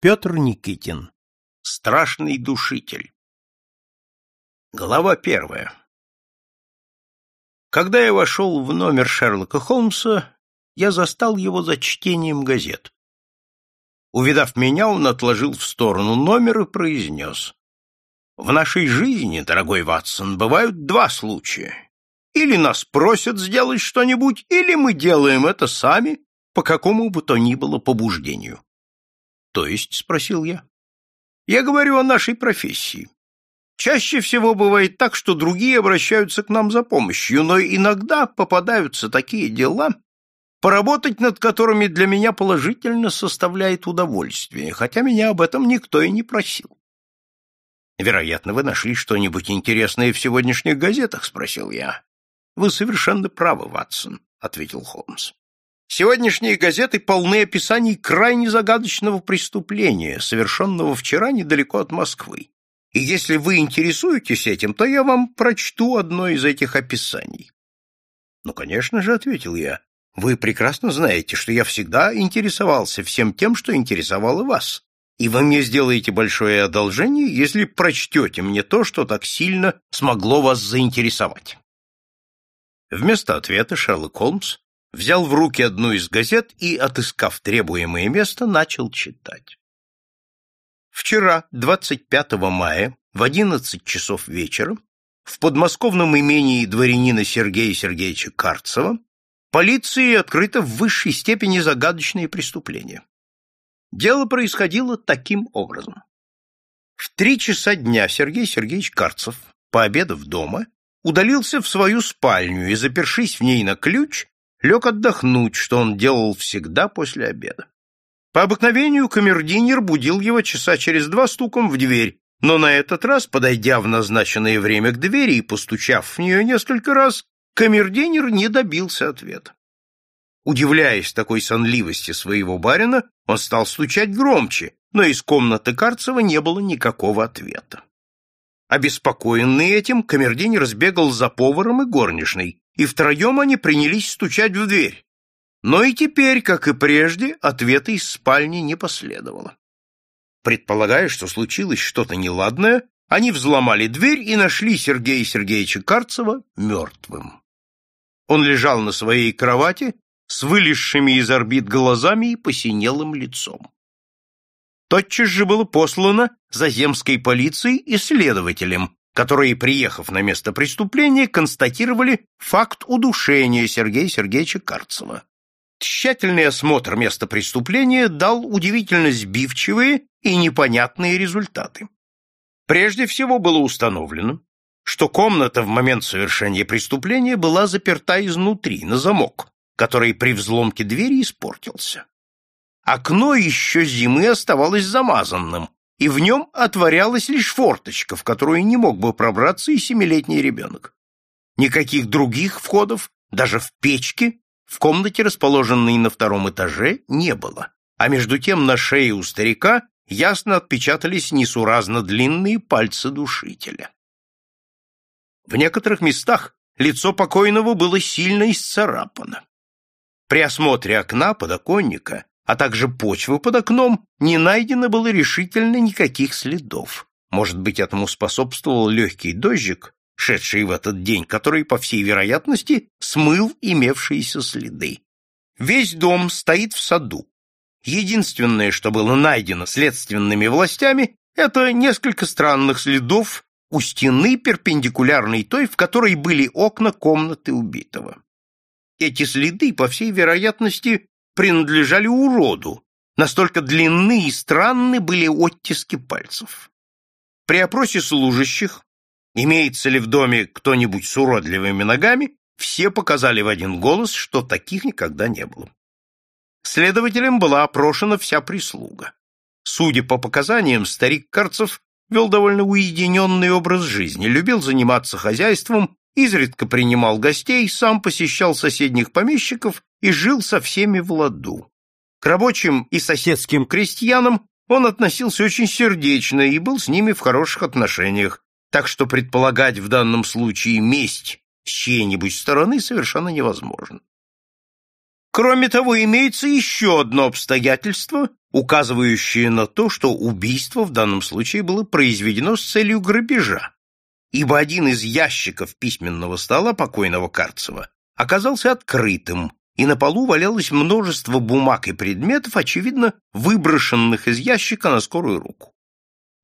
Петр Никитин. Страшный душитель. Глава первая. Когда я вошел в номер Шерлока Холмса, я застал его за чтением газет. Увидав меня, он отложил в сторону номер и произнес. «В нашей жизни, дорогой Ватсон, бывают два случая. Или нас просят сделать что-нибудь, или мы делаем это сами по какому бы то ни было побуждению. То есть, спросил я. Я говорю о нашей профессии. Чаще всего бывает так, что другие обращаются к нам за помощью, но иногда попадаются такие дела, поработать над которыми для меня положительно составляет удовольствие, хотя меня об этом никто и не просил. Вероятно, вы нашли что-нибудь интересное в сегодняшних газетах, спросил я. Вы совершенно правы, Ватсон, ответил Холмс. Сегодняшние газеты полны описаний крайне загадочного преступления, совершенного вчера недалеко от Москвы. И если вы интересуетесь этим, то я вам прочту одно из этих описаний. Ну, конечно же, ответил я. Вы прекрасно знаете, что я всегда интересовался всем тем, что интересовало вас. И вы мне сделаете большое одолжение, если прочтете мне то, что так сильно смогло вас заинтересовать. Вместо ответа Шерлок Холмс взял в руки одну из газет и, отыскав требуемое место, начал читать. Вчера, 25 мая, в 11 часов вечера, в подмосковном имении дворянина Сергея Сергеевича Карцева полиции открыто в высшей степени загадочное преступление. Дело происходило таким образом. В три часа дня Сергей Сергеевич Карцев, пообедав дома, удалился в свою спальню и, запершись в ней на ключ, лег отдохнуть, что он делал всегда после обеда. По обыкновению камердинер будил его часа через два стуком в дверь, но на этот раз, подойдя в назначенное время к двери и постучав в нее несколько раз, камердинер не добился ответа. Удивляясь такой сонливости своего барина, он стал стучать громче, но из комнаты Карцева не было никакого ответа. Обеспокоенный этим, камердинер сбегал за поваром и горничной, и втроем они принялись стучать в дверь. Но и теперь, как и прежде, ответа из спальни не последовало. Предполагая, что случилось что-то неладное, они взломали дверь и нашли Сергея Сергеевича Карцева мертвым. Он лежал на своей кровати с вылезшими из орбит глазами и посинелым лицом. Тотчас же было послано за земской полицией и следователем, которые, приехав на место преступления, констатировали факт удушения Сергея Сергеевича Карцева. Тщательный осмотр места преступления дал удивительно сбивчивые и непонятные результаты. Прежде всего было установлено, что комната в момент совершения преступления была заперта изнутри, на замок, который при взломке двери испортился. Окно еще зимы оставалось замазанным, и в нем отворялась лишь форточка, в которую не мог бы пробраться и семилетний ребенок. Никаких других входов, даже в печке, в комнате, расположенной на втором этаже, не было, а между тем на шее у старика ясно отпечатались несуразно длинные пальцы душителя. В некоторых местах лицо покойного было сильно исцарапано. При осмотре окна, подоконника а также почвы под окном, не найдено было решительно никаких следов. Может быть, этому способствовал легкий дождик, шедший в этот день, который, по всей вероятности, смыл имевшиеся следы. Весь дом стоит в саду. Единственное, что было найдено следственными властями, это несколько странных следов у стены, перпендикулярной той, в которой были окна комнаты убитого. Эти следы, по всей вероятности, принадлежали уроду, настолько длинны и странны были оттиски пальцев. При опросе служащих, имеется ли в доме кто-нибудь с уродливыми ногами, все показали в один голос, что таких никогда не было. Следователем была опрошена вся прислуга. Судя по показаниям, старик Карцев вел довольно уединенный образ жизни, любил заниматься хозяйством изредка принимал гостей, сам посещал соседних помещиков и жил со всеми в ладу. К рабочим и соседским крестьянам он относился очень сердечно и был с ними в хороших отношениях, так что предполагать в данном случае месть с чьей-нибудь стороны совершенно невозможно. Кроме того, имеется еще одно обстоятельство, указывающие на то, что убийство в данном случае было произведено с целью грабежа, ибо один из ящиков письменного стола покойного Карцева оказался открытым, и на полу валялось множество бумаг и предметов, очевидно, выброшенных из ящика на скорую руку.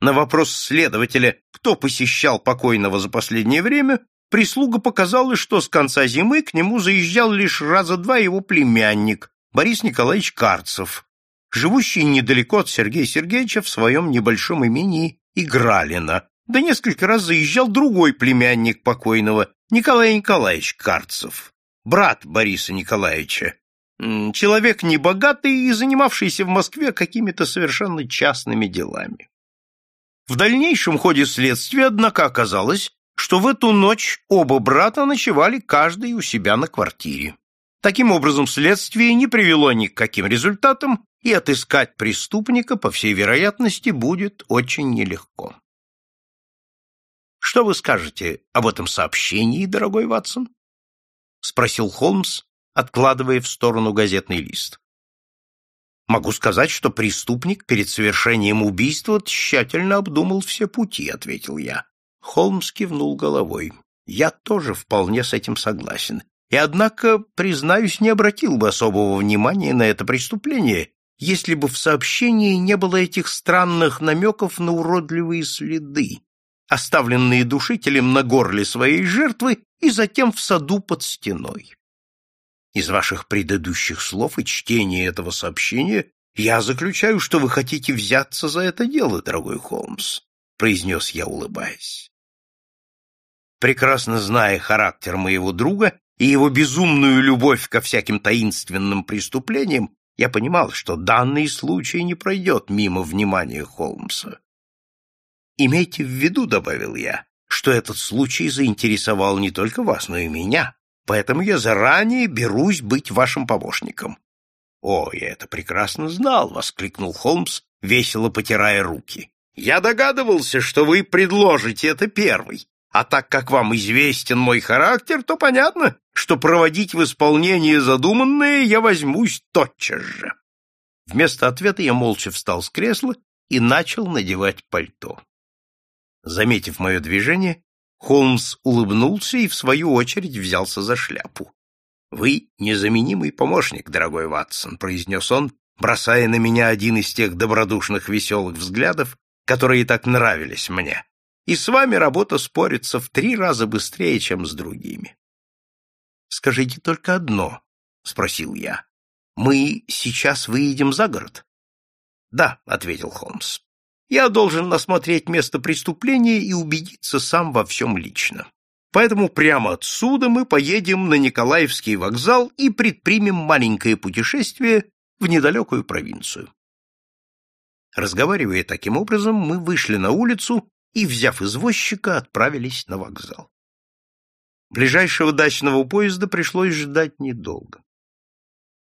На вопрос следователя, кто посещал покойного за последнее время, прислуга показала, что с конца зимы к нему заезжал лишь раза два его племянник, Борис Николаевич Карцев, живущий недалеко от Сергея Сергеевича в своем небольшом имении Игралина, да несколько раз заезжал другой племянник покойного, Николай Николаевич Карцев, брат Бориса Николаевича, человек небогатый и занимавшийся в Москве какими-то совершенно частными делами. В дальнейшем ходе следствия, однако, оказалось, что в эту ночь оба брата ночевали каждый у себя на квартире. Таким образом, следствие не привело ни к каким результатам, и отыскать преступника, по всей вероятности, будет очень нелегко. Что вы скажете об этом сообщении, дорогой Ватсон? спросил Холмс, откладывая в сторону газетный лист. Могу сказать, что преступник перед совершением убийства тщательно обдумал все пути, ответил я. Холмс кивнул головой. Я тоже вполне с этим согласен. И однако, признаюсь, не обратил бы особого внимания на это преступление, если бы в сообщении не было этих странных намеков на уродливые следы, оставленные душителем на горле своей жертвы и затем в саду под стеной. Из ваших предыдущих слов и чтения этого сообщения я заключаю, что вы хотите взяться за это дело, дорогой Холмс, произнес я, улыбаясь. Прекрасно зная характер моего друга и его безумную любовь ко всяким таинственным преступлениям, я понимал, что данный случай не пройдет мимо внимания Холмса. «Имейте в виду», — добавил я, — «что этот случай заинтересовал не только вас, но и меня, поэтому я заранее берусь быть вашим помощником». «О, я это прекрасно знал», — воскликнул Холмс, весело потирая руки. «Я догадывался, что вы предложите это первый, а так как вам известен мой характер, то понятно, что проводить в исполнение задуманное я возьмусь тотчас же. Вместо ответа я молча встал с кресла и начал надевать пальто. Заметив мое движение, Холмс улыбнулся и, в свою очередь, взялся за шляпу. — Вы незаменимый помощник, дорогой Ватсон, — произнес он, бросая на меня один из тех добродушных веселых взглядов, которые так нравились мне и с вами работа спорится в три раза быстрее, чем с другими. Скажите только одно, спросил я. Мы сейчас выедем за город? Да, ответил Холмс. Я должен осмотреть место преступления и убедиться сам во всем лично. Поэтому прямо отсюда мы поедем на Николаевский вокзал и предпримем маленькое путешествие в недалекую провинцию. Разговаривая таким образом, мы вышли на улицу и, взяв извозчика, отправились на вокзал. Ближайшего дачного поезда пришлось ждать недолго.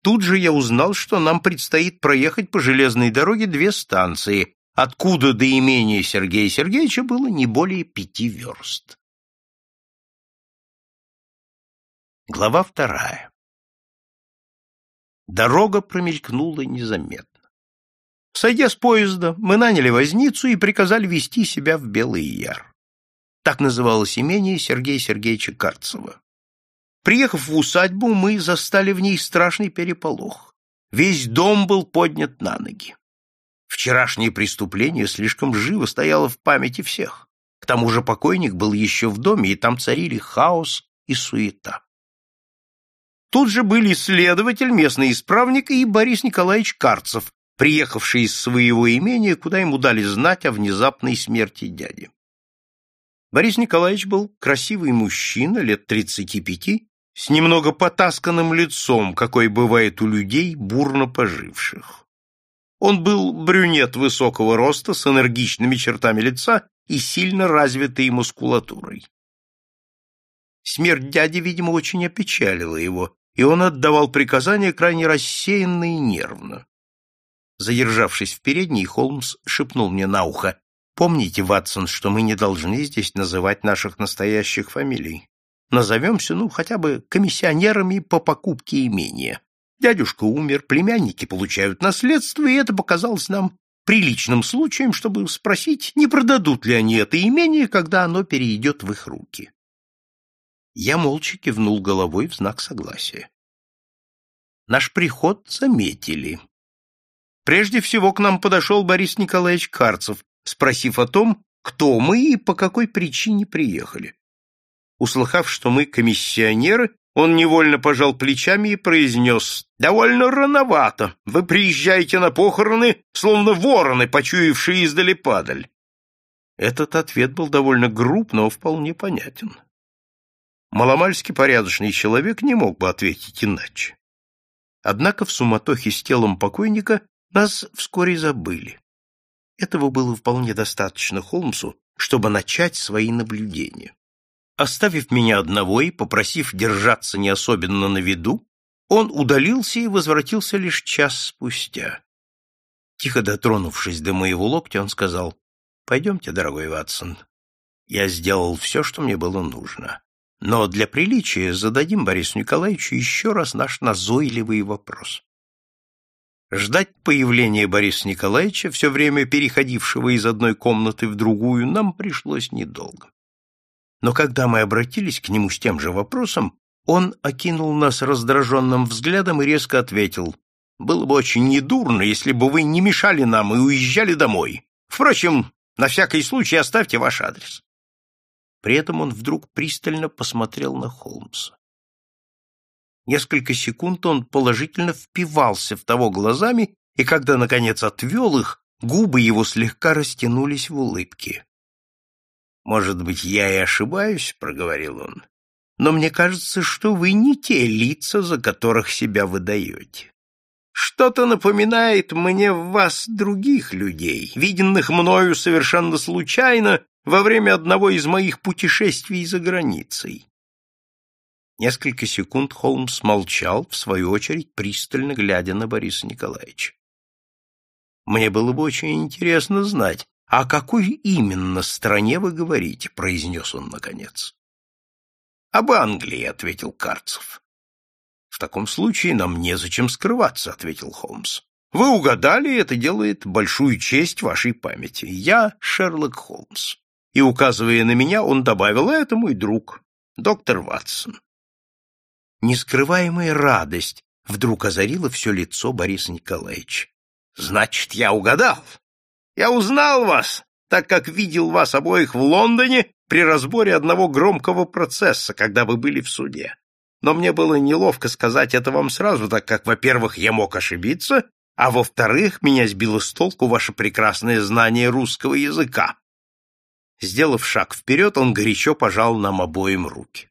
Тут же я узнал, что нам предстоит проехать по железной дороге две станции, откуда до имения Сергея Сергеевича было не более пяти верст. Глава вторая. Дорога промелькнула незаметно. Сойдя с поезда, мы наняли возницу и приказали вести себя в Белый Яр. Так называлось имение Сергея Сергеевича Карцева. Приехав в усадьбу, мы застали в ней страшный переполох. Весь дом был поднят на ноги. Вчерашнее преступление слишком живо стояло в памяти всех. К тому же покойник был еще в доме, и там царили хаос и суета. Тут же были следователь, местный исправник и Борис Николаевич Карцев, приехавший из своего имения, куда ему дали знать о внезапной смерти дяди. Борис Николаевич был красивый мужчина, лет тридцати пяти, с немного потасканным лицом, какой бывает у людей, бурно поживших. Он был брюнет высокого роста с энергичными чертами лица и сильно развитой мускулатурой. Смерть дяди, видимо, очень опечалила его, и он отдавал приказания крайне рассеянно и нервно. Задержавшись в передней, Холмс шепнул мне на ухо. «Помните, Ватсон, что мы не должны здесь называть наших настоящих фамилий. Назовемся, ну, хотя бы комиссионерами по покупке имения. Дядюшка умер, племянники получают наследство, и это показалось нам приличным случаем, чтобы спросить, не продадут ли они это имение, когда оно перейдет в их руки. Я молча кивнул головой в знак согласия. Наш приход заметили. Прежде всего к нам подошел Борис Николаевич Карцев, спросив о том, кто мы и по какой причине приехали. Услыхав, что мы комиссионеры, он невольно пожал плечами и произнес, «Довольно рановато. Вы приезжаете на похороны, словно вороны, почуявшие издали падаль». Этот ответ был довольно груб, но вполне понятен. Маломальски порядочный человек не мог бы ответить иначе. Однако в суматохе с телом покойника нас вскоре забыли. Этого было вполне достаточно Холмсу, чтобы начать свои наблюдения. Оставив меня одного и попросив держаться не особенно на виду, он удалился и возвратился лишь час спустя. Тихо дотронувшись до моего локтя, он сказал, «Пойдемте, дорогой Ватсон. Я сделал все, что мне было нужно. Но для приличия зададим Борису Николаевичу еще раз наш назойливый вопрос». Ждать появления Бориса Николаевича, все время переходившего из одной комнаты в другую, нам пришлось недолго. Но когда мы обратились к нему с тем же вопросом, он окинул нас раздраженным взглядом и резко ответил, «Было бы очень недурно, если бы вы не мешали нам и уезжали домой. Впрочем, на всякий случай оставьте ваш адрес». При этом он вдруг пристально посмотрел на Холмса. Несколько секунд он положительно впивался в того глазами, и когда, наконец, отвел их, губы его слегка растянулись в улыбке. «Может быть, я и ошибаюсь», — проговорил он, «но мне кажется, что вы не те лица, за которых себя выдаете. Что-то напоминает мне в вас других людей, виденных мною совершенно случайно во время одного из моих путешествий за границей». Несколько секунд Холмс молчал, в свою очередь пристально глядя на Бориса Николаевича. «Мне было бы очень интересно знать, «О какой именно стране вы говорите?» — произнес он наконец. «Об Англии», — ответил Карцев. «В таком случае нам незачем скрываться», — ответил Холмс. «Вы угадали, это делает большую честь вашей памяти. Я Шерлок Холмс». И, указывая на меня, он добавил, «это мой друг, доктор Ватсон». Нескрываемая радость вдруг озарила все лицо Бориса Николаевича. «Значит, я угадал!» Я узнал вас, так как видел вас обоих в Лондоне при разборе одного громкого процесса, когда вы были в суде. Но мне было неловко сказать это вам сразу, так как, во-первых, я мог ошибиться, а во-вторых, меня сбило с толку ваше прекрасное знание русского языка. Сделав шаг вперед, он горячо пожал нам обоим руки.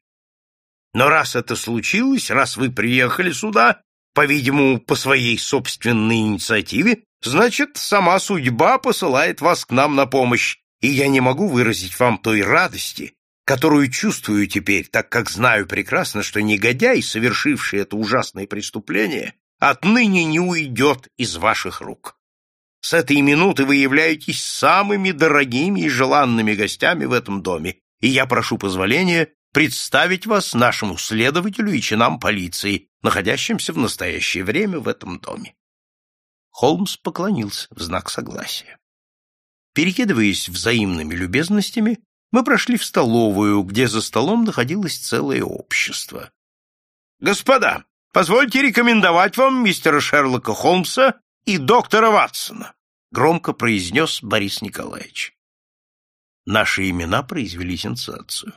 Но раз это случилось, раз вы приехали сюда, по-видимому, по своей собственной инициативе, Значит, сама судьба посылает вас к нам на помощь, и я не могу выразить вам той радости, которую чувствую теперь, так как знаю прекрасно, что негодяй, совершивший это ужасное преступление, отныне не уйдет из ваших рук. С этой минуты вы являетесь самыми дорогими и желанными гостями в этом доме, и я прошу позволения представить вас нашему следователю и чинам полиции, находящимся в настоящее время в этом доме. Холмс поклонился в знак согласия. Перекидываясь взаимными любезностями, мы прошли в столовую, где за столом находилось целое общество. «Господа, позвольте рекомендовать вам мистера Шерлока Холмса и доктора Ватсона», громко произнес Борис Николаевич. Наши имена произвели сенсацию.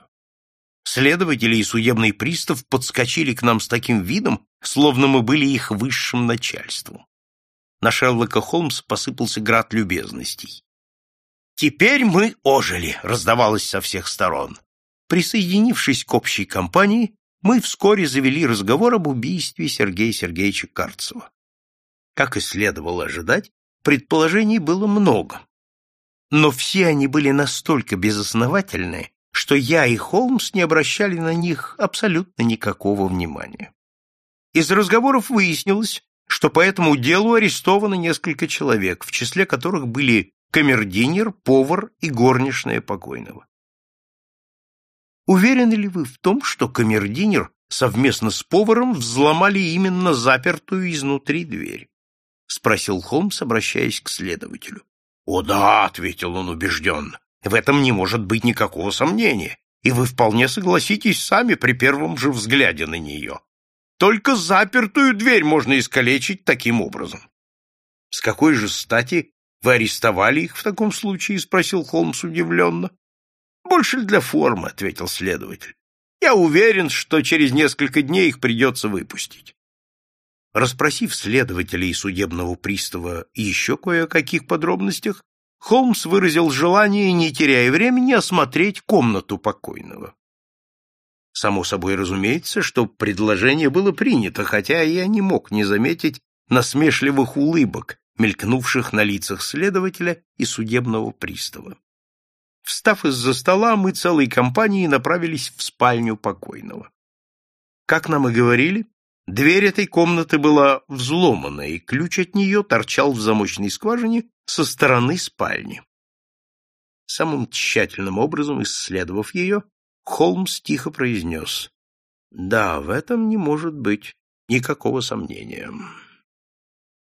Следователи и судебный пристав подскочили к нам с таким видом, словно мы были их высшим начальством. На Шерлока Холмса посыпался град любезностей. «Теперь мы ожили!» — раздавалось со всех сторон. Присоединившись к общей компании, мы вскоре завели разговор об убийстве Сергея Сергеевича Карцева. Как и следовало ожидать, предположений было много. Но все они были настолько безосновательны, что я и Холмс не обращали на них абсолютно никакого внимания. Из разговоров выяснилось, что по этому делу арестовано несколько человек, в числе которых были камердинер, повар и горничная покойного. Уверены ли вы в том, что камердинер совместно с поваром взломали именно запертую изнутри дверь? — спросил Холмс, обращаясь к следователю. — О да, — ответил он убежденно, — в этом не может быть никакого сомнения, и вы вполне согласитесь сами при первом же взгляде на нее. Только запертую дверь можно искалечить таким образом. — С какой же стати вы арестовали их в таком случае? — спросил Холмс удивленно. — Больше для формы, — ответил следователь. Я уверен, что через несколько дней их придется выпустить. Распросив следователя и судебного пристава еще кое о каких подробностях, Холмс выразил желание, не теряя времени, осмотреть комнату покойного. Само собой разумеется, что предложение было принято, хотя я не мог не заметить насмешливых улыбок, мелькнувших на лицах следователя и судебного пристава. Встав из-за стола, мы целой компанией направились в спальню покойного. Как нам и говорили, дверь этой комнаты была взломана, и ключ от нее торчал в замочной скважине со стороны спальни. Самым тщательным образом исследовав ее, Холмс тихо произнес, «Да, в этом не может быть никакого сомнения».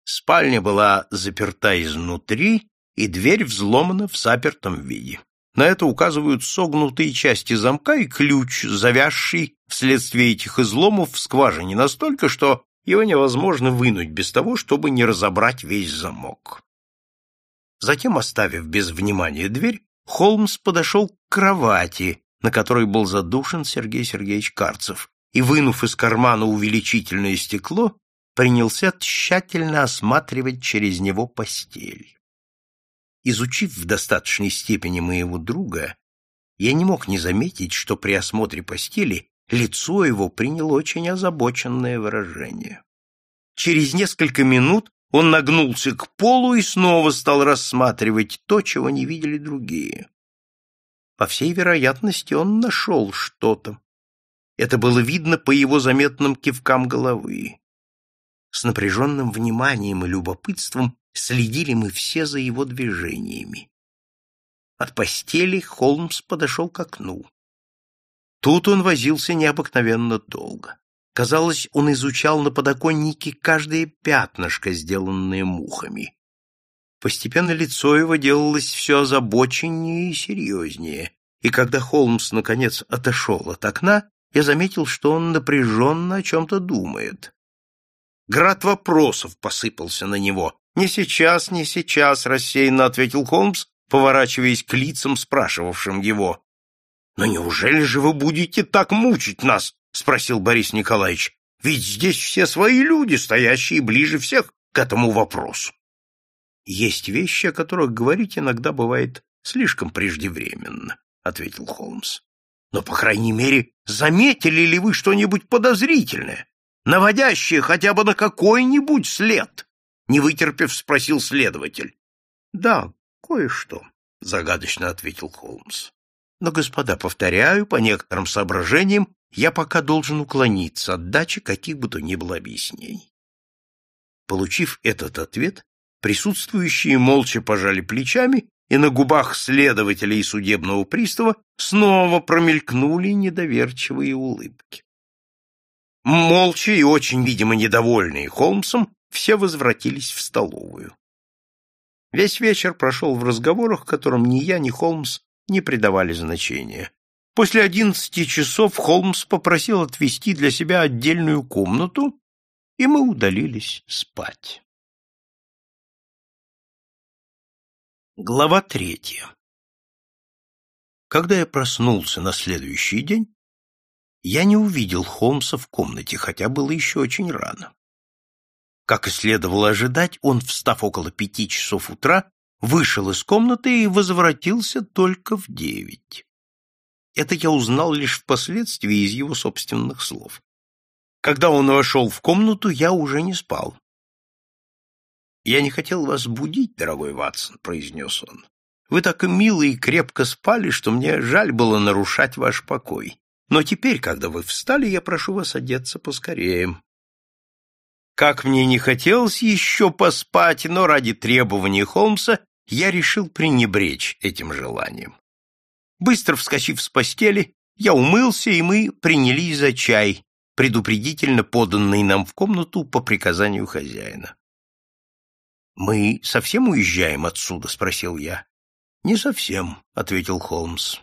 Спальня была заперта изнутри, и дверь взломана в запертом виде. На это указывают согнутые части замка и ключ, завязший вследствие этих изломов в скважине настолько, что его невозможно вынуть без того, чтобы не разобрать весь замок. Затем, оставив без внимания дверь, Холмс подошел к кровати, на которой был задушен Сергей Сергеевич Карцев, и, вынув из кармана увеличительное стекло, принялся тщательно осматривать через него постель. Изучив в достаточной степени моего друга, я не мог не заметить, что при осмотре постели лицо его приняло очень озабоченное выражение. Через несколько минут он нагнулся к полу и снова стал рассматривать то, чего не видели другие. По всей вероятности, он нашел что-то. Это было видно по его заметным кивкам головы. С напряженным вниманием и любопытством Следили мы все за его движениями. От постели Холмс подошел к окну. Тут он возился необыкновенно долго. Казалось, он изучал на подоконнике каждое пятнышко, сделанное мухами. Постепенно лицо его делалось все озабоченнее и серьезнее, и когда Холмс, наконец, отошел от окна, я заметил, что он напряженно о чем-то думает. Град вопросов посыпался на него, «Не сейчас, не сейчас», — рассеянно ответил Холмс, поворачиваясь к лицам, спрашивавшим его. «Но неужели же вы будете так мучить нас?» — спросил Борис Николаевич. «Ведь здесь все свои люди, стоящие ближе всех к этому вопросу». «Есть вещи, о которых говорить иногда бывает слишком преждевременно», — ответил Холмс. «Но, по крайней мере, заметили ли вы что-нибудь подозрительное, наводящее хотя бы на какой-нибудь след?» Не вытерпев, спросил следователь. — Да, кое-что, — загадочно ответил Холмс. — Но, господа, повторяю, по некоторым соображениям я пока должен уклониться от дачи каких бы то ни было объяснений. Получив этот ответ, присутствующие молча пожали плечами, и на губах следователя и судебного пристава снова промелькнули недоверчивые улыбки. Молча и очень, видимо, недовольные Холмсом, все возвратились в столовую. Весь вечер прошел в разговорах, которым ни я, ни Холмс не придавали значения. После одиннадцати часов Холмс попросил отвести для себя отдельную комнату, и мы удалились спать. Глава третья Когда я проснулся на следующий день, я не увидел Холмса в комнате, хотя было еще очень рано. Как и следовало ожидать, он, встав около пяти часов утра, вышел из комнаты и возвратился только в девять. Это я узнал лишь впоследствии из его собственных слов. Когда он вошел в комнату, я уже не спал. «Я не хотел вас будить, дорогой Ватсон», — произнес он. «Вы так мило и крепко спали, что мне жаль было нарушать ваш покой. Но теперь, когда вы встали, я прошу вас одеться поскорее. Как мне не хотелось еще поспать, но ради требований Холмса я решил пренебречь этим желанием. Быстро вскочив с постели, я умылся, и мы принялись за чай, предупредительно поданный нам в комнату по приказанию хозяина. «Мы совсем уезжаем отсюда?» — спросил я. «Не совсем», — ответил Холмс.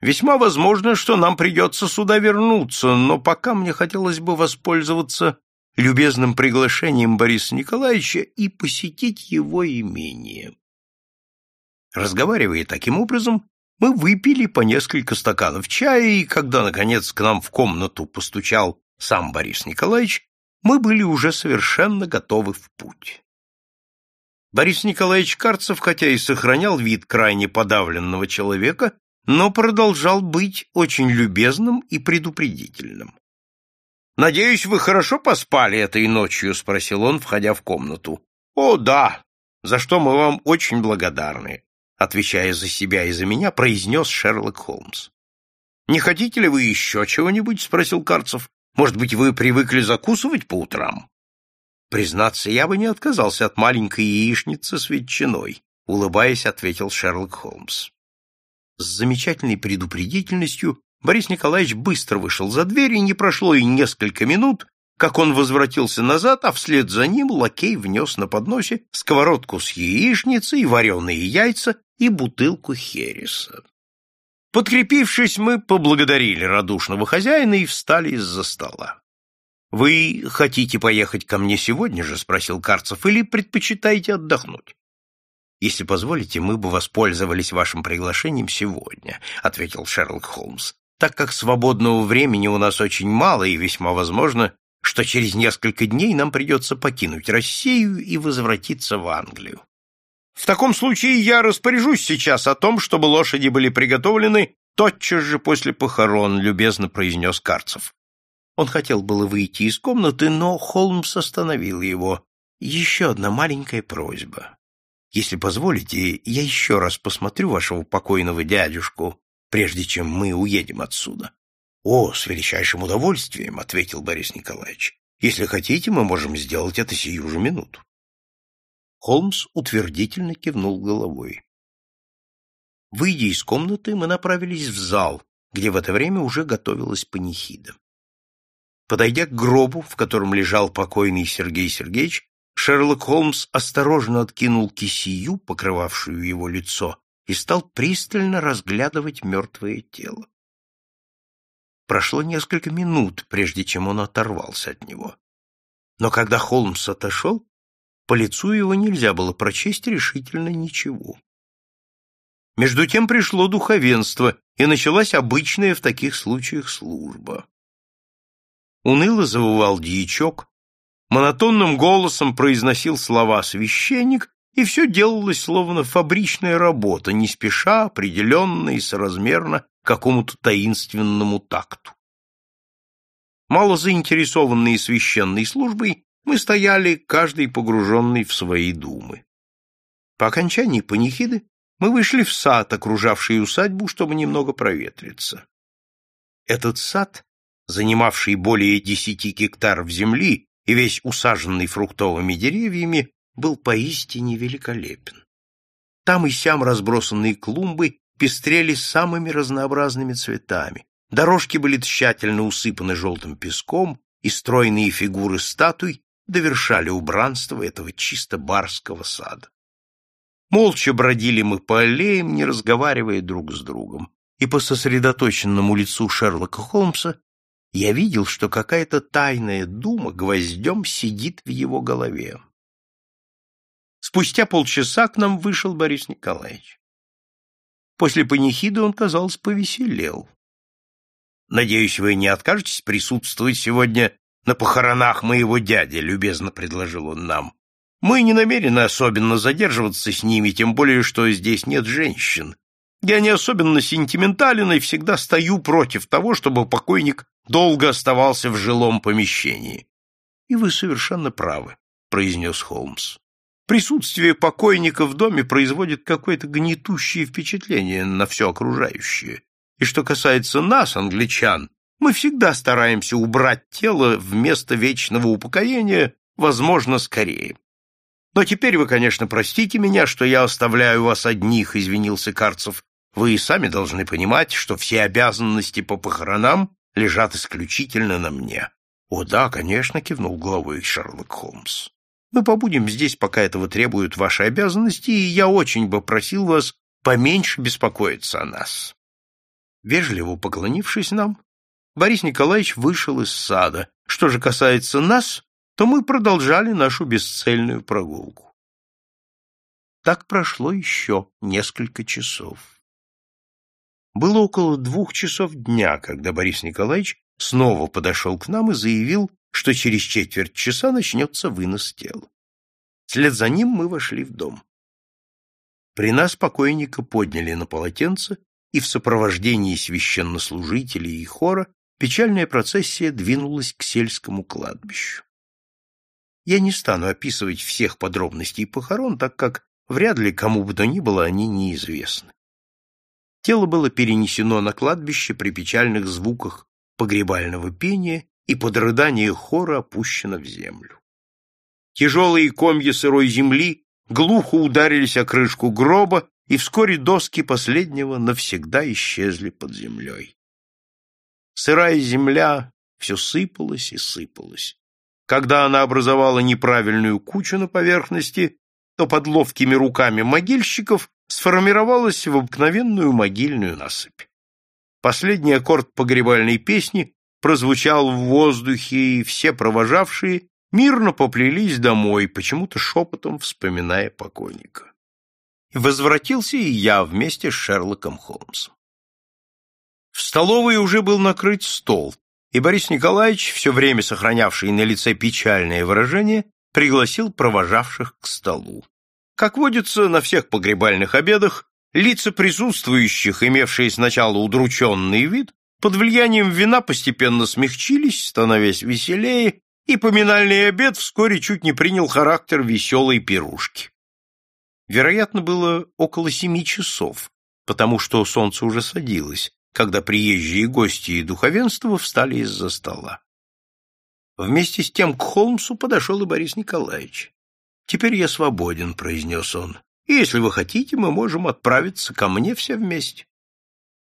«Весьма возможно, что нам придется сюда вернуться, но пока мне хотелось бы воспользоваться любезным приглашением Бориса Николаевича и посетить его имение». Разговаривая таким образом, мы выпили по несколько стаканов чая, и когда, наконец, к нам в комнату постучал сам Борис Николаевич, мы были уже совершенно готовы в путь. Борис Николаевич Карцев, хотя и сохранял вид крайне подавленного человека, но продолжал быть очень любезным и предупредительным. «Надеюсь, вы хорошо поспали этой ночью?» — спросил он, входя в комнату. «О, да! За что мы вам очень благодарны!» Отвечая за себя и за меня, произнес Шерлок Холмс. «Не хотите ли вы еще чего-нибудь?» — спросил Карцев. «Может быть, вы привыкли закусывать по утрам?» Признаться, я бы не отказался от маленькой яичницы с ветчиной, улыбаясь, ответил Шерлок Холмс. С замечательной предупредительностью Борис Николаевич быстро вышел за дверь, и не прошло и несколько минут, как он возвратился назад, а вслед за ним лакей внес на подносе сковородку с яичницей, вареные яйца и бутылку хереса. Подкрепившись, мы поблагодарили радушного хозяина и встали из-за стола. «Вы хотите поехать ко мне сегодня же?» — спросил Карцев. «Или предпочитаете отдохнуть?» «Если позволите, мы бы воспользовались вашим приглашением сегодня», — ответил Шерлок Холмс, «так как свободного времени у нас очень мало и весьма возможно, что через несколько дней нам придется покинуть Россию и возвратиться в Англию. В таком случае я распоряжусь сейчас о том, чтобы лошади были приготовлены тотчас же после похорон», — любезно произнес Карцев. Он хотел было выйти из комнаты, но Холмс остановил его. «Еще одна маленькая просьба. Если позволите, я еще раз посмотрю вашего покойного дядюшку, прежде чем мы уедем отсюда». «О, с величайшим удовольствием», — ответил Борис Николаевич. «Если хотите, мы можем сделать это сию же минуту». Холмс утвердительно кивнул головой. Выйдя из комнаты, мы направились в зал, где в это время уже готовилась панихида. Подойдя к гробу, в котором лежал покойный Сергей Сергеевич, Шерлок Холмс осторожно откинул кисию, покрывавшую его лицо, и стал пристально разглядывать мертвое тело. Прошло несколько минут, прежде чем он оторвался от него. Но когда Холмс отошел, по лицу его нельзя было прочесть решительно ничего. Между тем пришло духовенство, и началась обычная в таких случаях служба. Уныло завывал дьячок, монотонным голосом произносил слова священник, и все делалось словно фабричная работа, не спеша, определенно и соразмерно какому-то таинственному такту. Мало заинтересованные священной службой, мы стояли, каждый погруженный в свои думы. По окончании панихиды мы вышли в сад, окружавший усадьбу, чтобы немного проветриться. Этот сад занимавший более десяти гектаров земли и весь усаженный фруктовыми деревьями, был поистине великолепен. Там и сям разбросанные клумбы пестрели самыми разнообразными цветами, дорожки были тщательно усыпаны желтым песком, и стройные фигуры статуй довершали убранство этого чисто барского сада. Молча бродили мы по аллеям, не разговаривая друг с другом, и по сосредоточенному лицу Шерлока Холмса я видел, что какая-то тайная дума гвоздем сидит в его голове. Спустя полчаса к нам вышел Борис Николаевич. После панихиды он, казалось, повеселел. «Надеюсь, вы не откажетесь присутствовать сегодня на похоронах моего дяди», — любезно предложил он нам. «Мы не намерены особенно задерживаться с ними, тем более, что здесь нет женщин. Я не особенно сентиментален и всегда стою против того, чтобы покойник долго оставался в жилом помещении. — И вы совершенно правы, — произнес Холмс. Присутствие покойника в доме производит какое-то гнетущее впечатление на все окружающее. И что касается нас, англичан, мы всегда стараемся убрать тело вместо вечного упокоения, возможно, скорее. Но теперь вы, конечно, простите меня, что я оставляю вас одних, извинился Карцев. Вы и сами должны понимать, что все обязанности по похоронам лежат исключительно на мне. О, да, конечно, кивнул головой Шерлок Холмс. Мы побудем здесь, пока этого требуют ваши обязанности, и я очень бы просил вас поменьше беспокоиться о нас. Вежливо поклонившись нам, Борис Николаевич вышел из сада. Что же касается нас, то мы продолжали нашу бесцельную прогулку. Так прошло еще несколько часов. Было около двух часов дня, когда Борис Николаевич снова подошел к нам и заявил, что через четверть часа начнется вынос тела. Вслед за ним мы вошли в дом. При нас покойника подняли на полотенце, и в сопровождении священнослужителей и хора печальная процессия двинулась к сельскому кладбищу. Я не стану описывать всех подробностей похорон, так как вряд ли кому бы то ни было они неизвестны. Тело было перенесено на кладбище при печальных звуках погребального пения и под рыдание хора опущено в землю. Тяжелые комья сырой земли глухо ударились о крышку гроба, и вскоре доски последнего навсегда исчезли под землей. Сырая земля все сыпалась и сыпалась. Когда она образовала неправильную кучу на поверхности, то под ловкими руками могильщиков сформировалась в обыкновенную могильную насыпь. Последний аккорд погребальной песни прозвучал в воздухе, и все провожавшие мирно поплелись домой, почему-то шепотом вспоминая покойника. Возвратился и я вместе с Шерлоком Холмсом. В столовой уже был накрыт стол, и Борис Николаевич, все время сохранявший на лице печальное выражение, пригласил провожавших к столу. Как водится на всех погребальных обедах, лица присутствующих, имевшие сначала удрученный вид, под влиянием вина постепенно смягчились, становясь веселее, и поминальный обед вскоре чуть не принял характер веселой пирушки. Вероятно, было около семи часов, потому что солнце уже садилось, когда приезжие гости и духовенство встали из-за стола. Вместе с тем к Холмсу подошел и Борис Николаевич. «Теперь я свободен», — произнес он. «И если вы хотите, мы можем отправиться ко мне все вместе».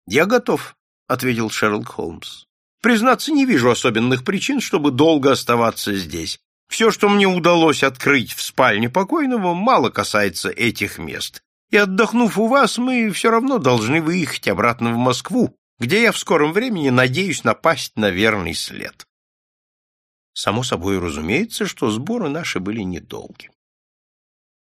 «Я готов», — ответил Шерлок Холмс. «Признаться, не вижу особенных причин, чтобы долго оставаться здесь. Все, что мне удалось открыть в спальне покойного, мало касается этих мест и отдохнув у вас, мы все равно должны выехать обратно в Москву, где я в скором времени надеюсь напасть на верный след. Само собой разумеется, что сборы наши были недолги.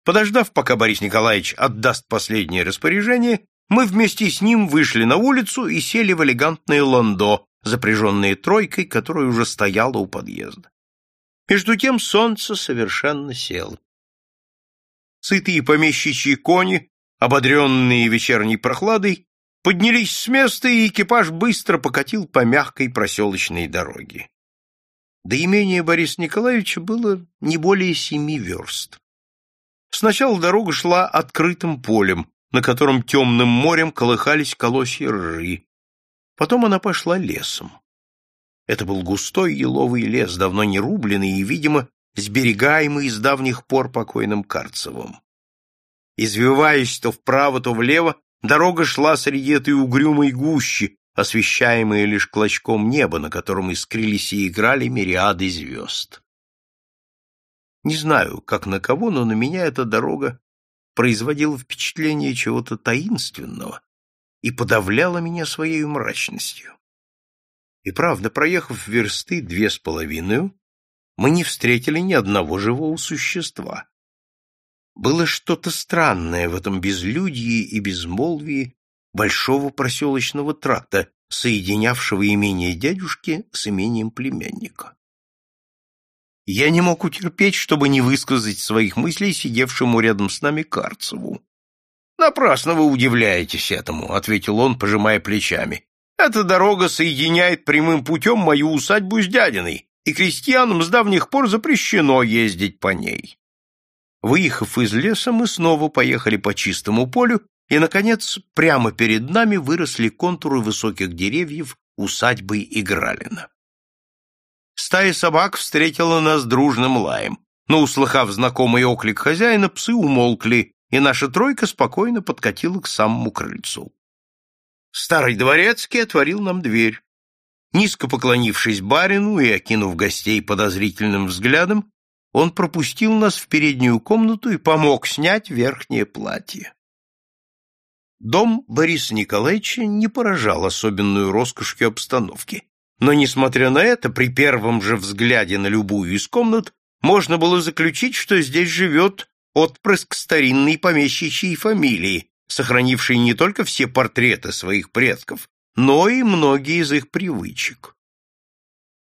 Подождав, пока Борис Николаевич отдаст последнее распоряжение, мы вместе с ним вышли на улицу и сели в элегантное ландо, запряженное тройкой, которая уже стояла у подъезда. Между тем солнце совершенно село. Сытые помещичьи кони, ободренные вечерней прохладой, поднялись с места, и экипаж быстро покатил по мягкой проселочной дороге. До имения Бориса Николаевича было не более семи верст. Сначала дорога шла открытым полем, на котором темным морем колыхались колосья ржи. Потом она пошла лесом. Это был густой еловый лес, давно не рубленный и, видимо, сберегаемый с давних пор покойным Карцевым. Извиваясь то вправо, то влево, дорога шла среди этой угрюмой гущи, освещаемая лишь клочком неба, на котором искрились и играли мириады звезд. Не знаю, как на кого, но на меня эта дорога производила впечатление чего-то таинственного и подавляла меня своей мрачностью. И правда, проехав версты две с половиной, мы не встретили ни одного живого существа. Было что-то странное в этом безлюдии и безмолвии большого проселочного тракта, соединявшего имение дядюшки с имением племянника. Я не мог утерпеть, чтобы не высказать своих мыслей сидевшему рядом с нами Карцеву. «Напрасно вы удивляетесь этому», — ответил он, пожимая плечами. «Эта дорога соединяет прямым путем мою усадьбу с дядиной, и крестьянам с давних пор запрещено ездить по ней. Выехав из леса, мы снова поехали по чистому полю, и, наконец, прямо перед нами выросли контуры высоких деревьев усадьбы Игралина. Стая собак встретила нас дружным лаем, но, услыхав знакомый оклик хозяина, псы умолкли, и наша тройка спокойно подкатила к самому крыльцу. Старый дворецкий отворил нам дверь. Низко поклонившись барину и окинув гостей подозрительным взглядом, он пропустил нас в переднюю комнату и помог снять верхнее платье. Дом Бориса Николаевича не поражал особенную роскошью обстановки, но, несмотря на это, при первом же взгляде на любую из комнат можно было заключить, что здесь живет отпрыск старинной помещичьей фамилии, сохранившей не только все портреты своих предков, но и многие из их привычек.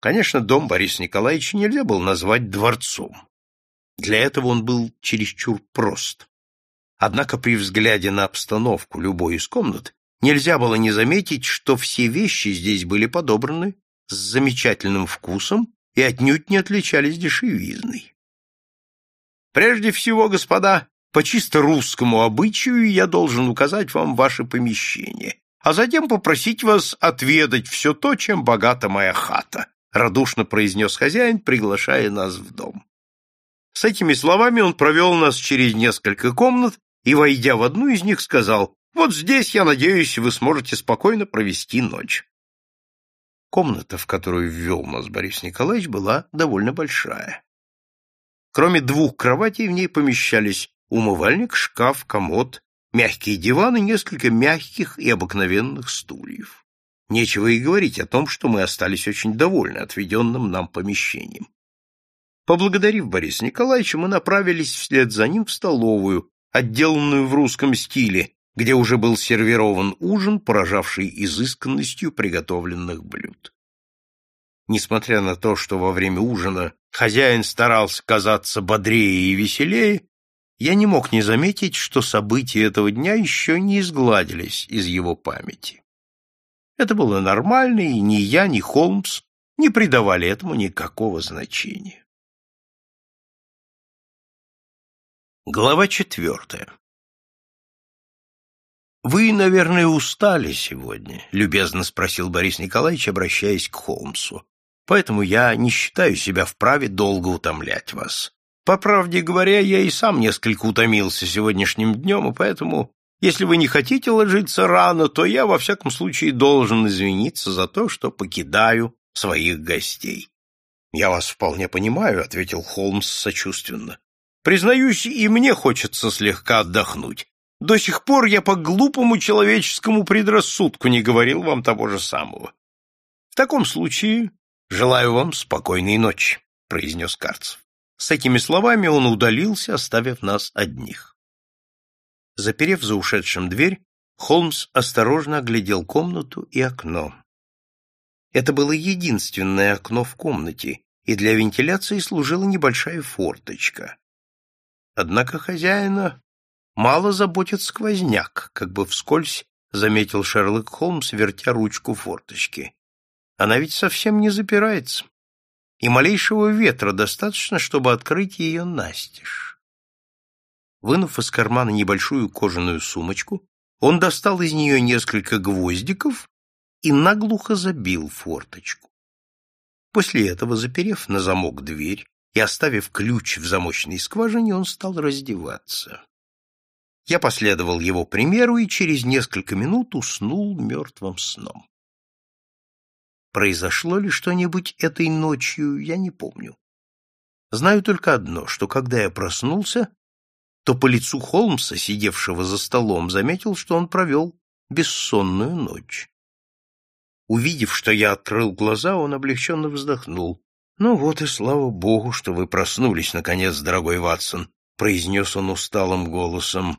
Конечно, дом Бориса Николаевича нельзя было назвать дворцом. Для этого он был чересчур прост. Однако при взгляде на обстановку любой из комнат нельзя было не заметить, что все вещи здесь были подобраны с замечательным вкусом и отнюдь не отличались дешевизной. Прежде всего, господа, по чисто русскому обычаю я должен указать вам ваше помещение, а затем попросить вас отведать все то, чем богата моя хата, радушно произнес хозяин, приглашая нас в дом. С этими словами он провел нас через несколько комнат и, войдя в одну из них, сказал, «Вот здесь, я надеюсь, вы сможете спокойно провести ночь». Комната, в которую ввел нас Борис Николаевич, была довольно большая. Кроме двух кроватей в ней помещались умывальник, шкаф, комод, мягкие диваны, несколько мягких и обыкновенных стульев. Нечего и говорить о том, что мы остались очень довольны отведенным нам помещением. Поблагодарив Бориса Николаевича, мы направились вслед за ним в столовую, отделанную в русском стиле, где уже был сервирован ужин, поражавший изысканностью приготовленных блюд. Несмотря на то, что во время ужина хозяин старался казаться бодрее и веселее, я не мог не заметить, что события этого дня еще не изгладились из его памяти. Это было нормально, и ни я, ни Холмс не придавали этому никакого значения. Глава четвертая «Вы, наверное, устали сегодня», — любезно спросил Борис Николаевич, обращаясь к Холмсу. «Поэтому я не считаю себя вправе долго утомлять вас. По правде говоря, я и сам несколько утомился сегодняшним днем, и поэтому, если вы не хотите ложиться рано, то я, во всяком случае, должен извиниться за то, что покидаю своих гостей». «Я вас вполне понимаю», — ответил Холмс сочувственно. «Признаюсь, и мне хочется слегка отдохнуть. До сих пор я по глупому человеческому предрассудку не говорил вам того же самого. В таком случае желаю вам спокойной ночи, произнес Карцев. С этими словами он удалился, оставив нас одних. Заперев за ушедшим дверь, Холмс осторожно оглядел комнату и окно. Это было единственное окно в комнате, и для вентиляции служила небольшая форточка. Однако хозяина Мало заботит сквозняк, как бы вскользь заметил Шерлок Холмс, вертя ручку форточки. Она ведь совсем не запирается, и малейшего ветра достаточно, чтобы открыть ее настежь. Вынув из кармана небольшую кожаную сумочку, он достал из нее несколько гвоздиков и наглухо забил форточку. После этого, заперев на замок дверь и оставив ключ в замочной скважине, он стал раздеваться. Я последовал его примеру и через несколько минут уснул мертвым сном. Произошло ли что-нибудь этой ночью, я не помню. Знаю только одно, что когда я проснулся, то по лицу Холмса, сидевшего за столом, заметил, что он провел бессонную ночь. Увидев, что я открыл глаза, он облегченно вздохнул. «Ну вот и слава богу, что вы проснулись, наконец, дорогой Ватсон», — произнес он усталым голосом.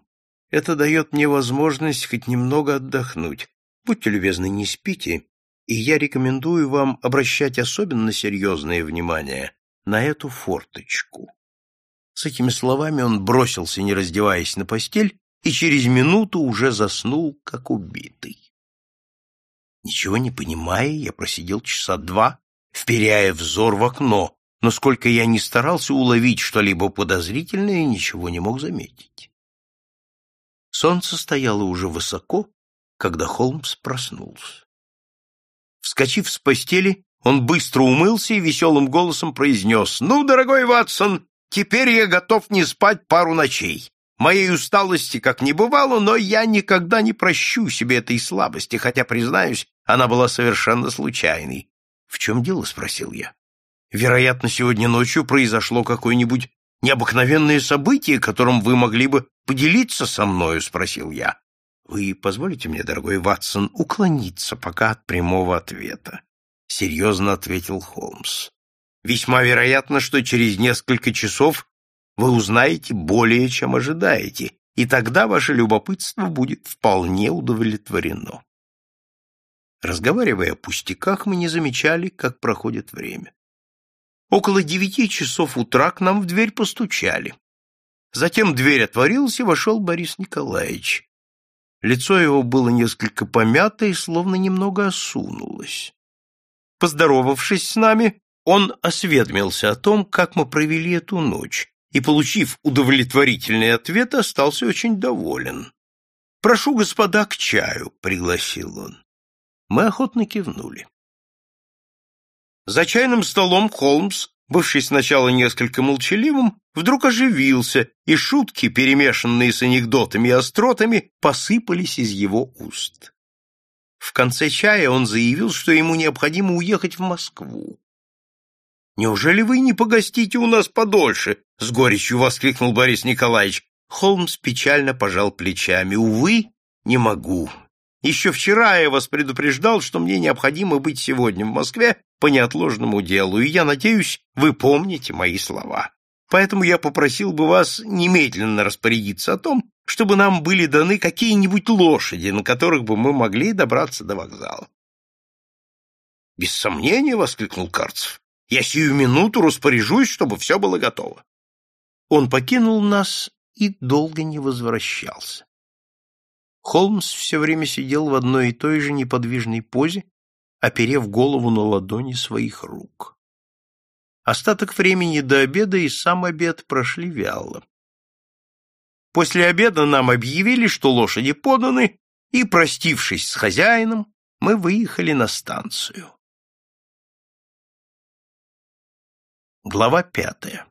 Это дает мне возможность хоть немного отдохнуть. Будьте любезны, не спите, и я рекомендую вам обращать особенно серьезное внимание на эту форточку. С этими словами он бросился, не раздеваясь, на постель и через минуту уже заснул, как убитый. Ничего не понимая, я просидел часа два, вперяя взор в окно, но сколько я ни старался уловить что-либо подозрительное, ничего не мог заметить. Солнце стояло уже высоко, когда Холмс проснулся. Вскочив с постели, он быстро умылся и веселым голосом произнес «Ну, дорогой Ватсон, теперь я готов не спать пару ночей. Моей усталости как не бывало, но я никогда не прощу себе этой слабости, хотя, признаюсь, она была совершенно случайной. — В чем дело? — спросил я. — Вероятно, сегодня ночью произошло какое-нибудь необыкновенное событие, которым вы могли бы поделиться со мною? — спросил я. — Вы позволите мне, дорогой Ватсон, уклониться пока от прямого ответа? — серьезно ответил Холмс. — Весьма вероятно, что через несколько часов вы узнаете более, чем ожидаете, и тогда ваше любопытство будет вполне удовлетворено. Разговаривая о пустяках, мы не замечали, как проходит время. Около девяти часов утра к нам в дверь постучали. Затем дверь отворилась, и вошел Борис Николаевич. Лицо его было несколько помято и словно немного осунулось. Поздоровавшись с нами, он осведомился о том, как мы провели эту ночь, и, получив удовлетворительный ответ, остался очень доволен. «Прошу, господа, к чаю», — пригласил он. Мы охотно кивнули. За чайным столом Холмс, бывший сначала несколько молчаливым, вдруг оживился, и шутки, перемешанные с анекдотами и остротами, посыпались из его уст. В конце чая он заявил, что ему необходимо уехать в Москву. «Неужели вы не погостите у нас подольше?» — с горечью воскликнул Борис Николаевич. Холмс печально пожал плечами. «Увы, не могу. Еще вчера я вас предупреждал, что мне необходимо быть сегодня в Москве по неотложному делу, и я надеюсь, вы помните мои слова. Поэтому я попросил бы вас немедленно распорядиться о том, чтобы нам были даны какие-нибудь лошади, на которых бы мы могли добраться до вокзала. «Без сомнения!» — воскликнул Карцев. Я сию минуту распоряжусь, чтобы все было готово. Он покинул нас и долго не возвращался. Холмс все время сидел в одной и той же неподвижной позе, оперев голову на ладони своих рук. Остаток времени до обеда и сам обед прошли вяло. После обеда нам объявили, что лошади поданы, и, простившись с хозяином, мы выехали на станцию. Глава пятая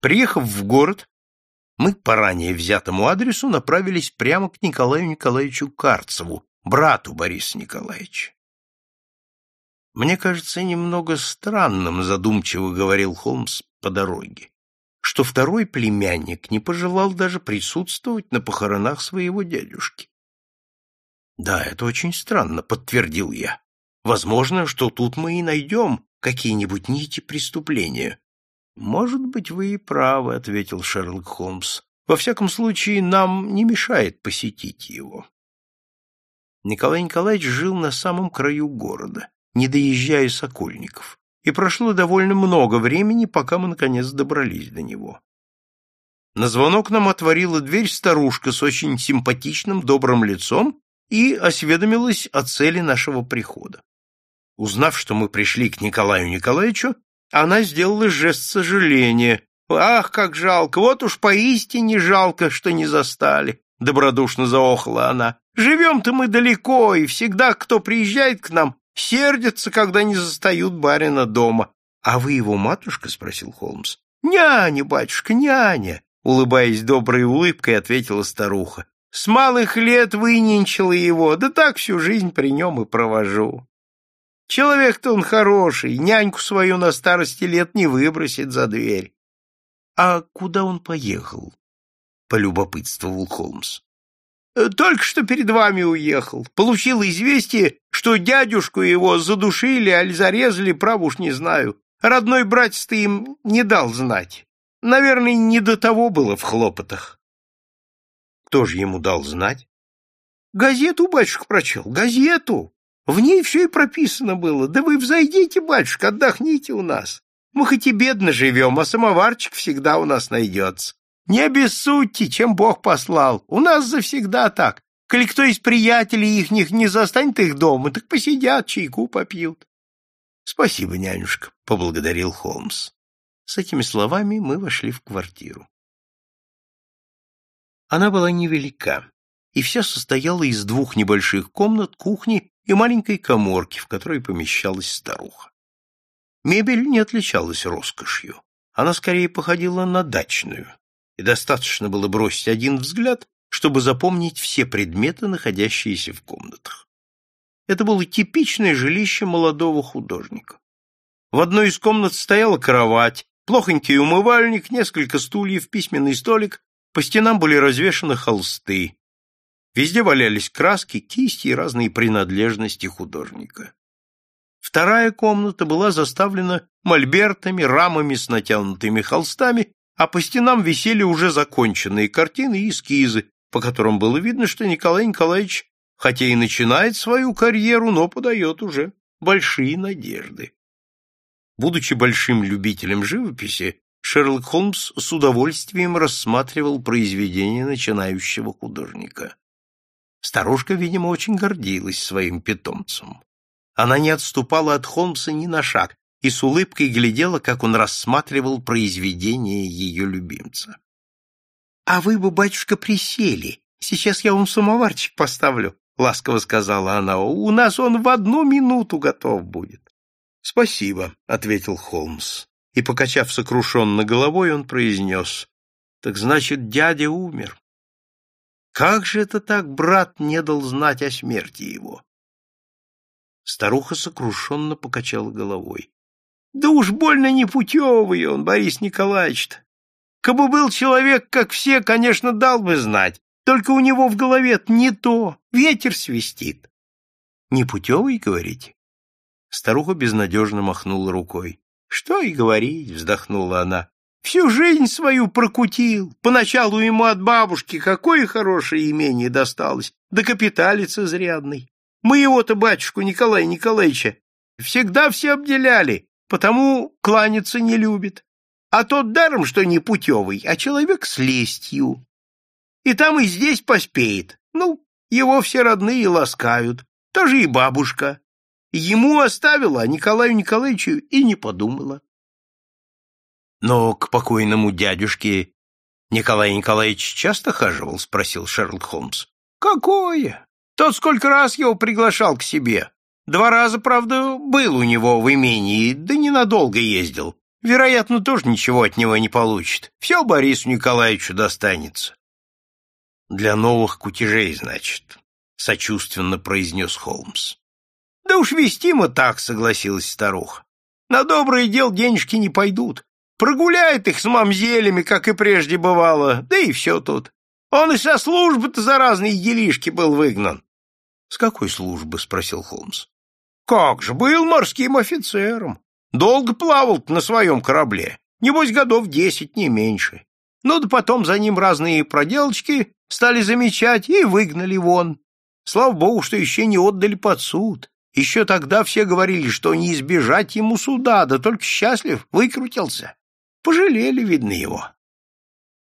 Приехав в город, мы по ранее взятому адресу направились прямо к Николаю Николаевичу Карцеву, брату Бориса Николаевича. Мне кажется немного странным, задумчиво говорил Холмс по дороге, что второй племянник не пожелал даже присутствовать на похоронах своего дядюшки. Да, это очень странно, подтвердил я. Возможно, что тут мы и найдем какие-нибудь нити преступления. Может быть, вы и правы, ответил Шерлок Холмс. Во всяком случае, нам не мешает посетить его. Николай Николаевич жил на самом краю города, не доезжая Сокольников, и прошло довольно много времени, пока мы наконец добрались до него. На звонок нам отворила дверь старушка с очень симпатичным добрым лицом и осведомилась о цели нашего прихода. Узнав, что мы пришли к Николаю Николаевичу, она сделала жест сожаления. «Ах, как жалко! Вот уж поистине жалко, что не застали!» — добродушно заохала она. «Живем-то мы далеко, и всегда, кто приезжает к нам, сердятся, когда не застают барина дома». «А вы его матушка?» — спросил Холмс. «Няня, батюшка, няня!» — улыбаясь доброй улыбкой, ответила старуха. «С малых лет выненчила его, да так всю жизнь при нем и провожу». Человек-то он хороший, няньку свою на старости лет не выбросит за дверь. — А куда он поехал? — полюбопытствовал Холмс. «Э, — Только что перед вами уехал. Получил известие, что дядюшку его задушили, аль зарезали, прав уж не знаю. Родной братец-то им не дал знать. Наверное, не до того было в хлопотах. — Кто же ему дал знать? — Газету, батюшка, прочел, газету. В ней все и прописано было. Да вы взойдите, батюшка, отдохните у нас. Мы хоть и бедно живем, а самоварчик всегда у нас найдется. Не обессудьте, чем Бог послал. У нас завсегда так. Коли кто из приятелей ихних не застанет их дома, так посидят, чайку попьют. — Спасибо, нянюшка, — поблагодарил Холмс. С этими словами мы вошли в квартиру. Она была невелика, и вся состояла из двух небольших комнат, кухни и маленькой коморки, в которой помещалась старуха. Мебель не отличалась роскошью, она скорее походила на дачную. и достаточно было бросить один взгляд, чтобы запомнить все предметы, находящиеся в комнатах. Это было типичное жилище молодого художника. В одной из комнат стояла кровать, плохонький умывальник, несколько стульев, письменный столик, по стенам были развешаны холсты. Везде валялись краски, кисти и разные принадлежности художника. Вторая комната была заставлена мольбертами, рамами с натянутыми холстами, а по стенам висели уже законченные картины и эскизы, по которым было видно, что Николай Николаевич, хотя и начинает свою карьеру, но подает уже большие надежды. Будучи большим любителем живописи, Шерлок Холмс с удовольствием рассматривал произведения начинающего художника. Старушка, видимо, очень гордилась своим питомцем. Она не отступала от Холмса ни на шаг и с улыбкой глядела, как он рассматривал произведение ее любимца. — А вы бы, батюшка, присели. Сейчас я вам самоварчик поставлю, — ласково сказала она. — У нас он в одну минуту готов будет. — Спасибо, — ответил Холмс. И, покачав сокрушенно головой, он произнес. — Так значит, дядя умер. Как же это так брат не дал знать о смерти его? Старуха сокрушенно покачала головой. Да уж больно непутевый он, Борис Николаевич-то. Кабы был человек, как все, конечно, дал бы знать. Только у него в голове не то, ветер свистит. Непутевый, говорите? Старуха безнадежно махнула рукой. Что и говорить, вздохнула она. Всю жизнь свою прокутил. Поначалу ему от бабушки какое хорошее имение досталось, да капиталец изрядный. Мы его-то, батюшку Николая Николаевича, всегда все обделяли, потому кланяться не любит. А тот даром, что не путевый, а человек с лестью. И там и здесь поспеет. Ну, его все родные ласкают. Тоже и бабушка. Ему оставила, а Николаю Николаевичу и не подумала. Но к покойному дядюшке Николай Николаевич часто хаживал? — спросил Шерлок Холмс. — Какое? Тот сколько раз его приглашал к себе. Два раза, правда, был у него в имении, да ненадолго ездил. Вероятно, тоже ничего от него не получит. Все Борису Николаевичу достанется. Для новых кутежей, значит, сочувственно произнес Холмс. Да уж вести мы так, согласилась старуха. На доброе дело денежки не пойдут. Прогуляет их с мамзелями, как и прежде бывало, да и все тут. Он и со службы-то за разные делишки был выгнан. — С какой службы? — спросил Холмс. — Как же, был морским офицером. Долго плавал на своем корабле. Небось, годов десять, не меньше. Ну да потом за ним разные проделочки стали замечать и выгнали вон. Слава богу, что еще не отдали под суд. Еще тогда все говорили, что не избежать ему суда, да только счастлив, выкрутился. Пожалели, видно, его.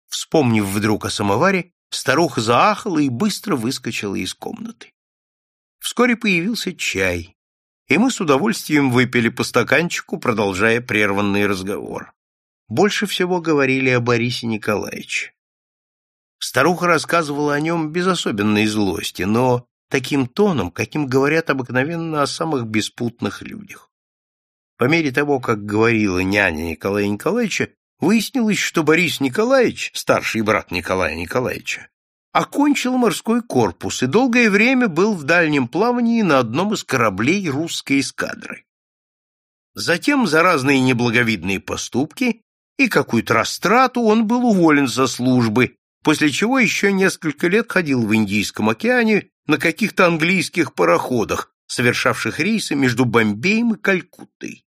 Вспомнив вдруг о самоваре, старуха заахала и быстро выскочила из комнаты. Вскоре появился чай, и мы с удовольствием выпили по стаканчику, продолжая прерванный разговор. Больше всего говорили о Борисе Николаевиче. Старуха рассказывала о нем без особенной злости, но таким тоном, каким говорят обыкновенно о самых беспутных людях. По мере того, как говорила няня Николая Николаевича, выяснилось, что Борис Николаевич, старший брат Николая Николаевича, окончил морской корпус и долгое время был в дальнем плавании на одном из кораблей русской эскадры. Затем за разные неблаговидные поступки и какую-то растрату он был уволен со службы, после чего еще несколько лет ходил в Индийском океане на каких-то английских пароходах, совершавших рейсы между Бомбеем и Калькуттой.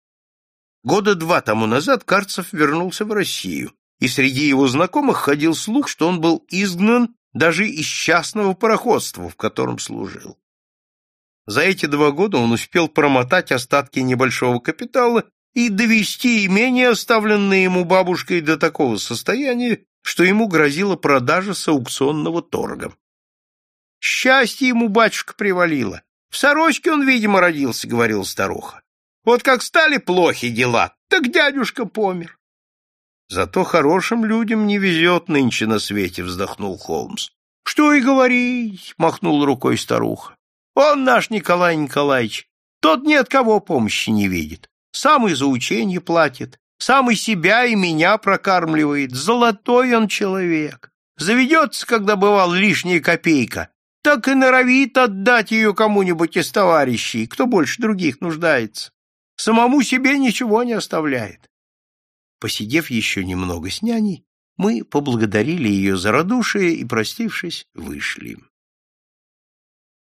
Года два тому назад Карцев вернулся в Россию, и среди его знакомых ходил слух, что он был изгнан даже из частного пароходства, в котором служил. За эти два года он успел промотать остатки небольшого капитала и довести имение, оставленное ему бабушкой, до такого состояния, что ему грозила продажа с аукционного торга. Счастье ему батюшка привалило. В сорочке он, видимо, родился, говорил старуха. Вот как стали плохи дела, так дядюшка помер. Зато хорошим людям не везет нынче на свете, вздохнул Холмс. Что и говорить, махнул рукой старуха. Он наш Николай Николаевич, тот ни от кого помощи не видит. Сам и за учение платит, Сам и себя, и меня прокармливает. Золотой он человек. Заведется, когда бывал лишняя копейка, так и норовит отдать ее кому-нибудь из товарищей, кто больше других нуждается. Самому себе ничего не оставляет. Посидев еще немного с няней, мы поблагодарили ее за радушие и, простившись, вышли.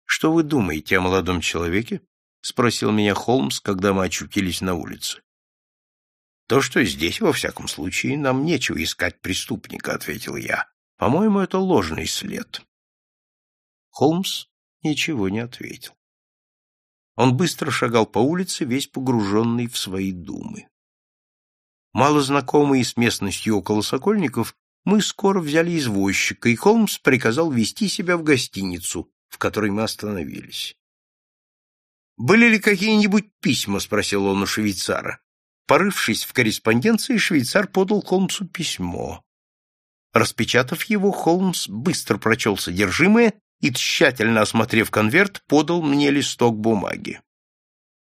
«Что вы думаете о молодом человеке?» — спросил меня Холмс, когда мы очутились на улице. «То, что здесь, во всяком случае, нам нечего искать преступника», — ответил я. «По-моему, это ложный след». Холмс ничего не ответил. Он быстро шагал по улице, весь погруженный в свои думы. Мало знакомые с местностью около Сокольников, мы скоро взяли извозчика, и Холмс приказал вести себя в гостиницу, в которой мы остановились. «Были ли какие-нибудь письма?» — спросил он у швейцара. Порывшись в корреспонденции, швейцар подал Холмсу письмо. Распечатав его, Холмс быстро прочел содержимое и, тщательно осмотрев конверт, подал мне листок бумаги.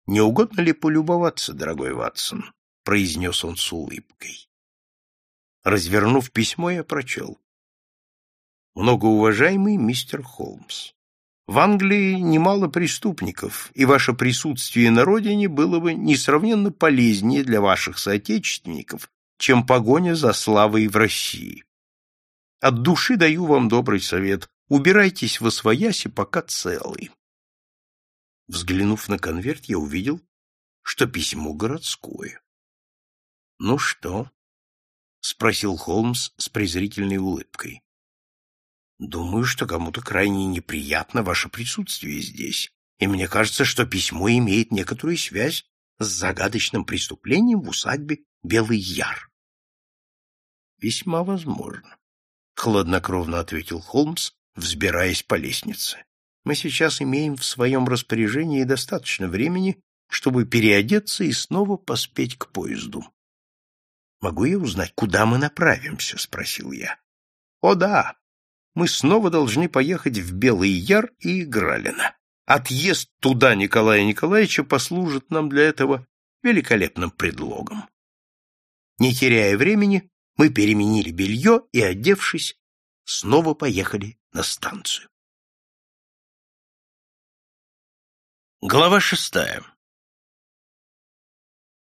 «Не угодно ли полюбоваться, дорогой Ватсон?» — произнес он с улыбкой. Развернув письмо, я прочел. «Многоуважаемый мистер Холмс, в Англии немало преступников, и ваше присутствие на родине было бы несравненно полезнее для ваших соотечественников, чем погоня за славой в России. От души даю вам добрый совет. Убирайтесь во свояси, пока целый. Взглянув на конверт, я увидел, что письмо городское. — Ну что? — спросил Холмс с презрительной улыбкой. Думаю, что кому-то крайне неприятно ваше присутствие здесь, и мне кажется, что письмо имеет некоторую связь с загадочным преступлением в усадьбе Белый Яр. Весьма возможно, хладнокровно ответил Холмс, взбираясь по лестнице. Мы сейчас имеем в своем распоряжении достаточно времени, чтобы переодеться и снова поспеть к поезду. Могу я узнать, куда мы направимся, спросил я. О да, мы снова должны поехать в Белый Яр и Игралино. Отъезд туда Николая Николаевича послужит нам для этого великолепным предлогом. Не теряя времени, мы переменили белье и, одевшись, снова поехали на станцию. Глава шестая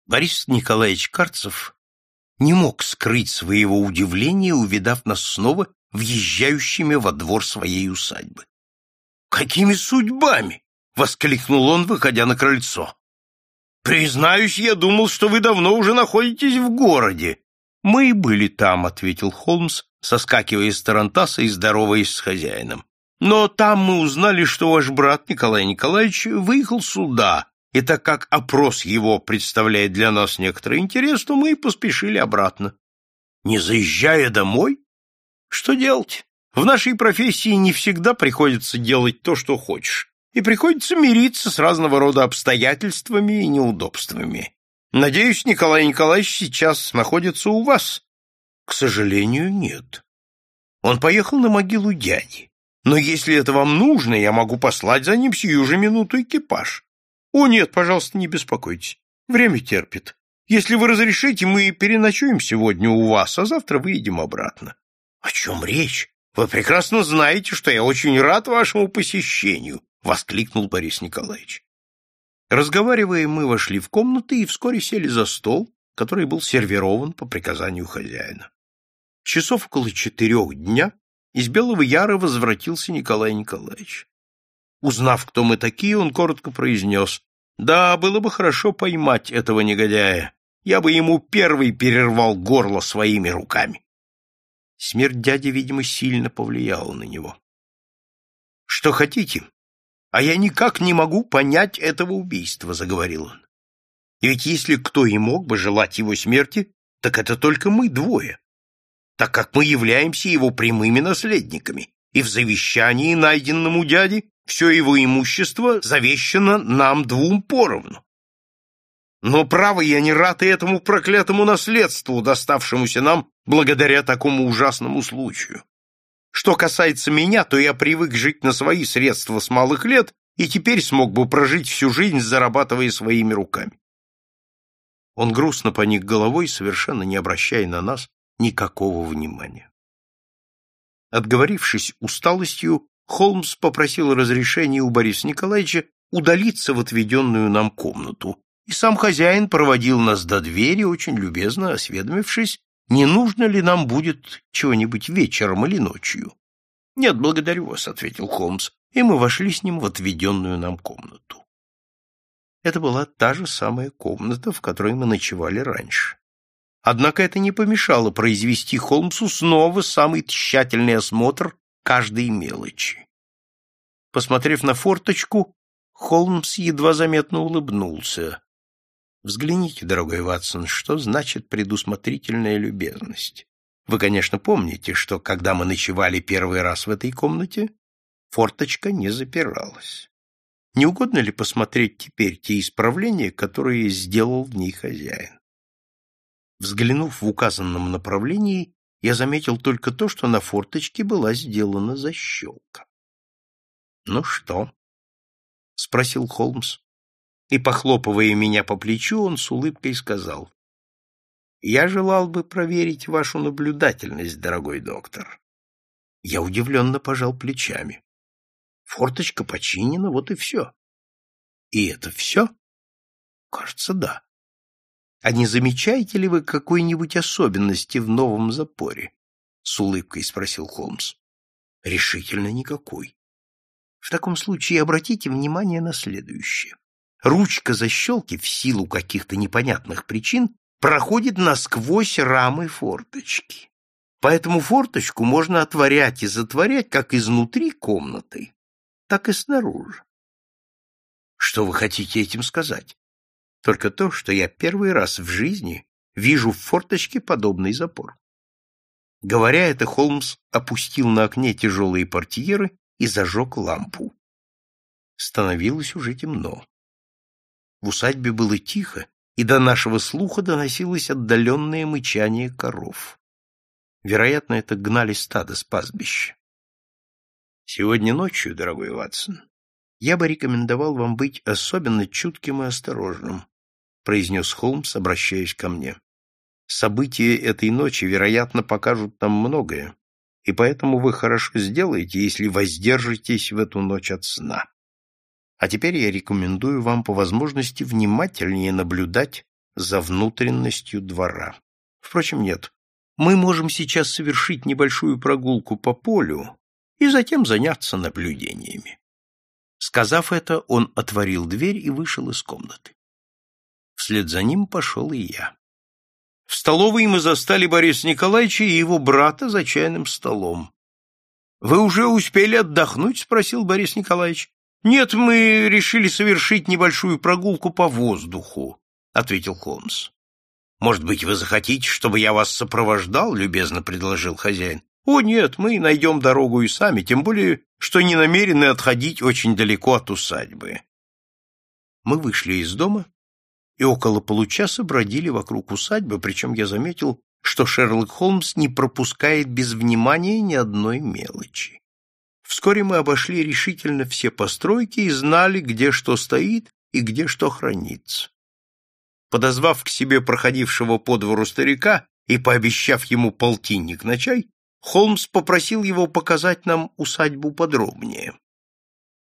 Борис Николаевич Карцев не мог скрыть своего удивления, увидав нас снова въезжающими во двор своей усадьбы. «Какими судьбами?» — воскликнул он, выходя на крыльцо. «Признаюсь, я думал, что вы давно уже находитесь в городе». «Мы и были там», — ответил Холмс, соскакивая с тарантаса и здороваясь с хозяином. «Но там мы узнали, что ваш брат Николай Николаевич выехал сюда, и так как опрос его представляет для нас некоторый интерес, то мы и поспешили обратно». «Не заезжая домой?» Что делать? В нашей профессии не всегда приходится делать то, что хочешь, и приходится мириться с разного рода обстоятельствами и неудобствами. Надеюсь, Николай Николаевич сейчас находится у вас? К сожалению, нет. Он поехал на могилу дяди. Но если это вам нужно, я могу послать за ним сию же минуту экипаж. О, нет, пожалуйста, не беспокойтесь. Время терпит. Если вы разрешите, мы переночуем сегодня у вас, а завтра выедем обратно. — О чем речь? Вы прекрасно знаете, что я очень рад вашему посещению, — воскликнул Борис Николаевич. Разговаривая, мы вошли в комнату и вскоре сели за стол, который был сервирован по приказанию хозяина. Часов около четырех дня из Белого Яра возвратился Николай Николаевич. Узнав, кто мы такие, он коротко произнес, «Да, было бы хорошо поймать этого негодяя. Я бы ему первый перервал горло своими руками». Смерть дяди, видимо, сильно повлияла на него. «Что хотите? А я никак не могу понять этого убийства», — заговорил он. «И ведь если кто и мог бы желать его смерти, так это только мы двое, так как мы являемся его прямыми наследниками, и в завещании, найденном у дяди, все его имущество завещано нам двум поровну. Но, право, я не рад и этому проклятому наследству, доставшемуся нам благодаря такому ужасному случаю. Что касается меня, то я привык жить на свои средства с малых лет и теперь смог бы прожить всю жизнь, зарабатывая своими руками. Он грустно поник головой, совершенно не обращая на нас никакого внимания. Отговорившись усталостью, Холмс попросил разрешения у Бориса Николаевича удалиться в отведенную нам комнату, и сам хозяин проводил нас до двери, очень любезно осведомившись, не нужно ли нам будет чего-нибудь вечером или ночью. — Нет, благодарю вас, — ответил Холмс, и мы вошли с ним в отведенную нам комнату. Это была та же самая комната, в которой мы ночевали раньше. Однако это не помешало произвести Холмсу снова самый тщательный осмотр каждой мелочи. Посмотрев на форточку, Холмс едва заметно улыбнулся. Взгляните, дорогой Ватсон, что значит предусмотрительная любезность. Вы, конечно, помните, что когда мы ночевали первый раз в этой комнате, форточка не запиралась. Не угодно ли посмотреть теперь те исправления, которые сделал в ней хозяин? Взглянув в указанном направлении, я заметил только то, что на форточке была сделана защелка. — Ну что? — спросил Холмс. И, похлопывая меня по плечу, он с улыбкой сказал. — Я желал бы проверить вашу наблюдательность, дорогой доктор. Я удивленно пожал плечами. Форточка починена, вот и все. И это все? Кажется, да. А не замечаете ли вы какой-нибудь особенности в новом запоре? С улыбкой спросил Холмс. Решительно никакой. В таком случае обратите внимание на следующее. Ручка защелки в силу каких-то непонятных причин проходит насквозь рамы форточки. Поэтому форточку можно отворять и затворять как изнутри комнаты, так и снаружи. Что вы хотите этим сказать? Только то, что я первый раз в жизни вижу в форточке подобный запор. Говоря это, Холмс опустил на окне тяжелые портьеры и зажег лампу. Становилось уже темно. В усадьбе было тихо, и до нашего слуха доносилось отдаленное мычание коров. Вероятно, это гнали стадо с пастбища. Сегодня ночью, дорогой Ватсон, я бы рекомендовал вам быть особенно чутким и осторожным, произнес Холмс, обращаясь ко мне. События этой ночи, вероятно, покажут нам многое, и поэтому вы хорошо сделаете, если воздержитесь в эту ночь от сна. А теперь я рекомендую вам по возможности внимательнее наблюдать за внутренностью двора. Впрочем, нет. Мы можем сейчас совершить небольшую прогулку по полю, и затем заняться наблюдениями. Сказав это, он отворил дверь и вышел из комнаты. Вслед за ним пошел и я. В столовой мы застали Бориса Николаевича и его брата за чайным столом. — Вы уже успели отдохнуть? — спросил Борис Николаевич. — Нет, мы решили совершить небольшую прогулку по воздуху, — ответил Холмс. — Может быть, вы захотите, чтобы я вас сопровождал? — любезно предложил хозяин. О, нет, мы найдем дорогу и сами, тем более, что не намерены отходить очень далеко от усадьбы. Мы вышли из дома и около получаса бродили вокруг усадьбы, причем я заметил, что Шерлок Холмс не пропускает без внимания ни одной мелочи. Вскоре мы обошли решительно все постройки и знали, где что стоит и где что хранится. Подозвав к себе проходившего по двору старика и пообещав ему полтинник на чай, Холмс попросил его показать нам усадьбу подробнее.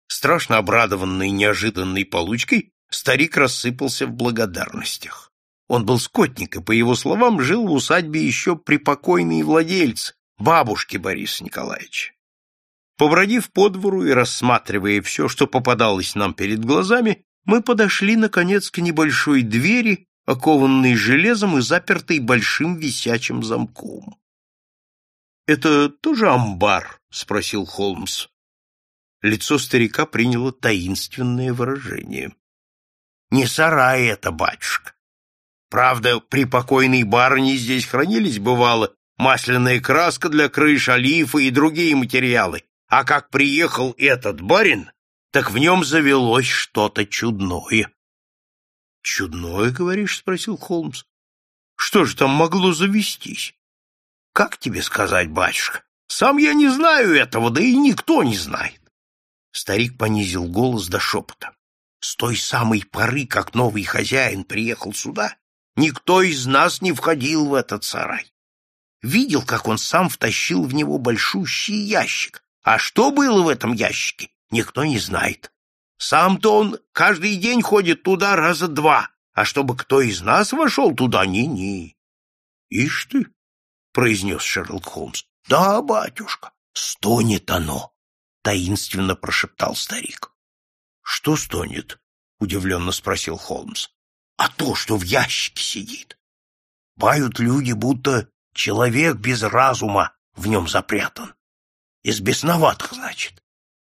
Страшно обрадованный неожиданной получкой, старик рассыпался в благодарностях. Он был скотник, и, по его словам, жил в усадьбе еще припокойный владелец, бабушки Бориса Николаевича. Побродив по двору и рассматривая все, что попадалось нам перед глазами, мы подошли, наконец, к небольшой двери, окованной железом и запертой большим висячим замком. Это тоже амбар? спросил Холмс. Лицо старика приняло таинственное выражение. Не сарай это, батюшка. Правда, при покойной барыне здесь хранились, бывало, масляная краска для крыш, олифы и другие материалы. А как приехал этот барин, так в нем завелось что-то чудное. — Чудное, говоришь? — спросил Холмс. — Что же там могло завестись? Как тебе сказать, батюшка? Сам я не знаю этого, да и никто не знает. Старик понизил голос до шепота. С той самой поры, как новый хозяин приехал сюда, Никто из нас не входил в этот сарай. Видел, как он сам втащил в него большущий ящик. А что было в этом ящике, никто не знает. Сам-то он каждый день ходит туда раза два, а чтобы кто из нас вошел туда, ни-ни. — Ишь ты, — произнес Шерлок Холмс. — Да, батюшка, стонет оно, — таинственно прошептал старик. — Что стонет? — удивленно спросил Холмс. — А то, что в ящике сидит. Бают люди, будто человек без разума в нем запрятан. Из бесноватых, значит.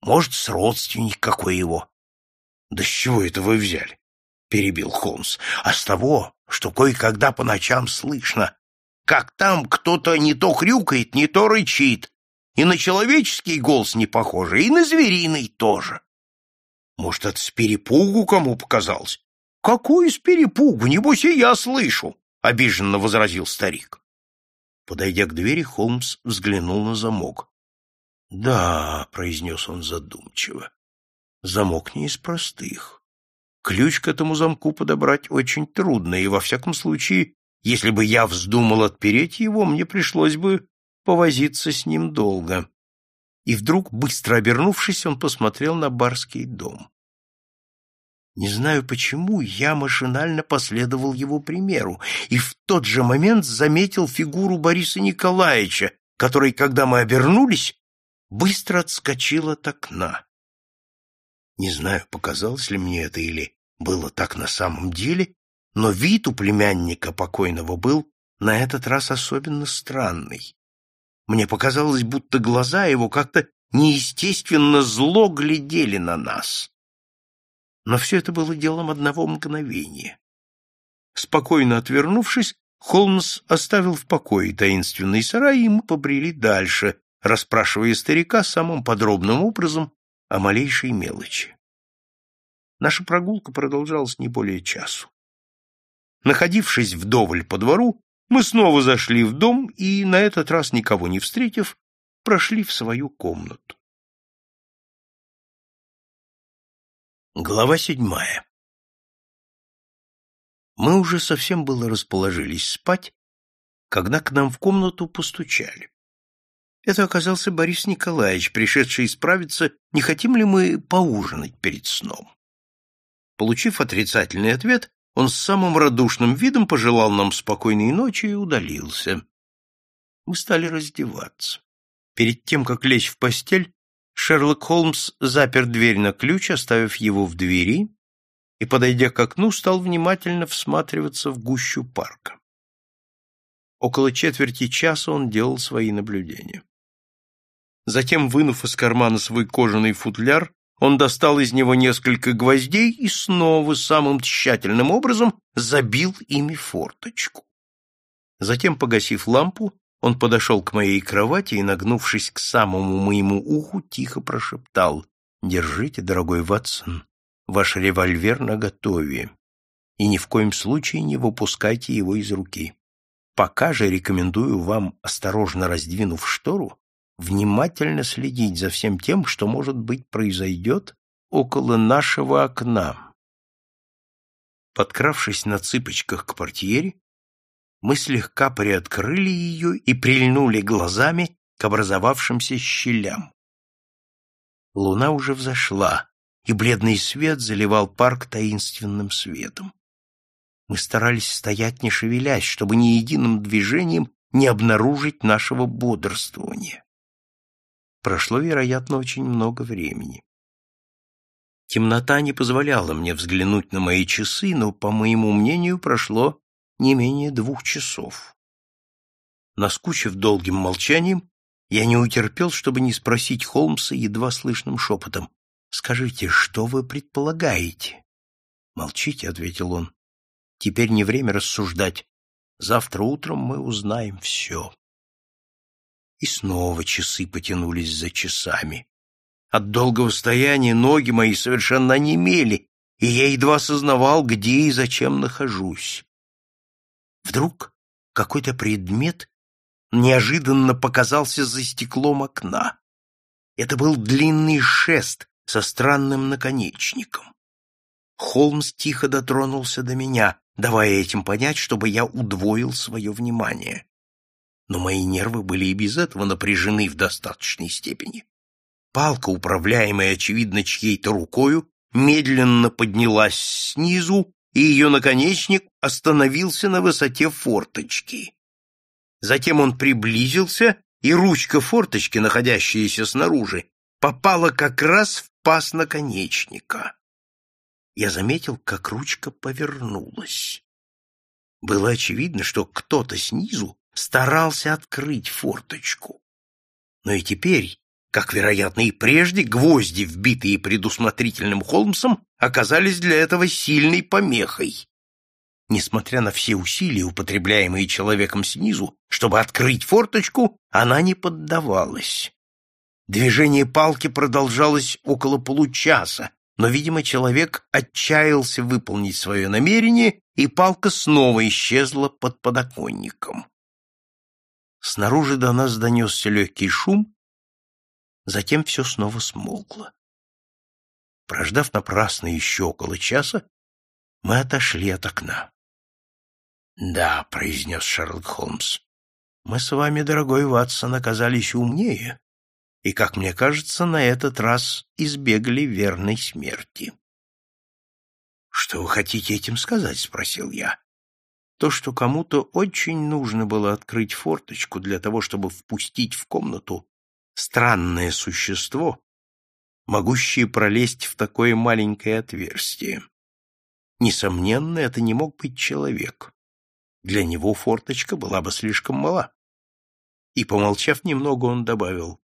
Может, с родственник какой его. — Да с чего это вы взяли? — перебил Холмс, — а с того, что кое-когда по ночам слышно, как там кто-то не то хрюкает, не то рычит, и на человеческий голос не похоже, и на звериный тоже. Может, это с перепугу кому показалось? — Какую с перепугу? Небось, и я слышу, — обиженно возразил старик. Подойдя к двери, Холмс взглянул на замок. — Да, — произнес он задумчиво, — замок не из простых. Ключ к этому замку подобрать очень трудно, и, во всяком случае, если бы я вздумал отпереть его, мне пришлось бы повозиться с ним долго. И вдруг, быстро обернувшись, он посмотрел на барский дом. Не знаю почему, я машинально последовал его примеру и в тот же момент заметил фигуру Бориса Николаевича, который, когда мы обернулись, быстро отскочил от окна. Не знаю, показалось ли мне это или было так на самом деле, но вид у племянника покойного был на этот раз особенно странный. Мне показалось, будто глаза его как-то неестественно зло глядели на нас. Но все это было делом одного мгновения. Спокойно отвернувшись, Холмс оставил в покое таинственный сарай, и мы побрели дальше, расспрашивая старика самым подробным образом о малейшей мелочи. Наша прогулка продолжалась не более часу. Находившись вдоволь по двору, мы снова зашли в дом и, на этот раз никого не встретив, прошли в свою комнату. Глава седьмая Мы уже совсем было расположились спать, когда к нам в комнату постучали. Это оказался Борис Николаевич, пришедший справиться, не хотим ли мы поужинать перед сном. Получив отрицательный ответ, он с самым радушным видом пожелал нам спокойной ночи и удалился. Мы стали раздеваться. Перед тем, как лечь в постель, Шерлок Холмс запер дверь на ключ, оставив его в двери, и, подойдя к окну, стал внимательно всматриваться в гущу парка. Около четверти часа он делал свои наблюдения. Затем, вынув из кармана свой кожаный футляр, он достал из него несколько гвоздей и снова самым тщательным образом забил ими форточку. Затем, погасив лампу, он подошел к моей кровати и, нагнувшись к самому моему уху, тихо прошептал «Держите, дорогой Ватсон, ваш револьвер наготове, и ни в коем случае не выпускайте его из руки. Пока же рекомендую вам, осторожно раздвинув штору, внимательно следить за всем тем, что, может быть, произойдет около нашего окна. Подкравшись на цыпочках к портьере, мы слегка приоткрыли ее и прильнули глазами к образовавшимся щелям. Луна уже взошла, и бледный свет заливал парк таинственным светом. Мы старались стоять не шевелясь, чтобы ни единым движением не обнаружить нашего бодрствования. Прошло, вероятно, очень много времени. Темнота не позволяла мне взглянуть на мои часы, но, по моему мнению, прошло не менее двух часов. Наскучив долгим молчанием, я не утерпел, чтобы не спросить Холмса едва слышным шепотом. «Скажите, что вы предполагаете?» «Молчите», — ответил он. «Теперь не время рассуждать. Завтра утром мы узнаем все». И снова часы потянулись за часами. От долгого стояния ноги мои совершенно онемели, и я едва сознавал, где и зачем нахожусь. Вдруг какой-то предмет неожиданно показался за стеклом окна. Это был длинный шест со странным наконечником. Холмс тихо дотронулся до меня. давая этим понять, чтобы я удвоил свое внимание. Но мои нервы были и без этого напряжены в достаточной степени. Палка, управляемая, очевидно, чьей-то рукою, медленно поднялась снизу, и ее наконечник остановился на высоте форточки. Затем он приблизился, и ручка форточки, находящаяся снаружи, попала как раз в паз наконечника. Я заметил, как ручка повернулась. Было очевидно, что кто-то снизу старался открыть форточку. Но и теперь, как, вероятно, и прежде, гвозди, вбитые предусмотрительным Холмсом, оказались для этого сильной помехой. Несмотря на все усилия, употребляемые человеком снизу, чтобы открыть форточку, она не поддавалась. Движение палки продолжалось около получаса, но, видимо, человек отчаялся выполнить свое намерение, и палка снова исчезла под подоконником. Снаружи до нас донесся легкий шум, затем все снова смолкло. Прождав напрасно еще около часа, мы отошли от окна. — Да, — произнес Шерлок Холмс, — мы с вами, дорогой Ватсон, оказались умнее и, как мне кажется, на этот раз избегли верной смерти. — Что вы хотите этим сказать? — спросил я. То, что кому-то очень нужно было открыть форточку для того, чтобы впустить в комнату странное существо, могущее пролезть в такое маленькое отверстие. Несомненно, это не мог быть человек. Для него форточка была бы слишком мала. И, помолчав немного, он добавил,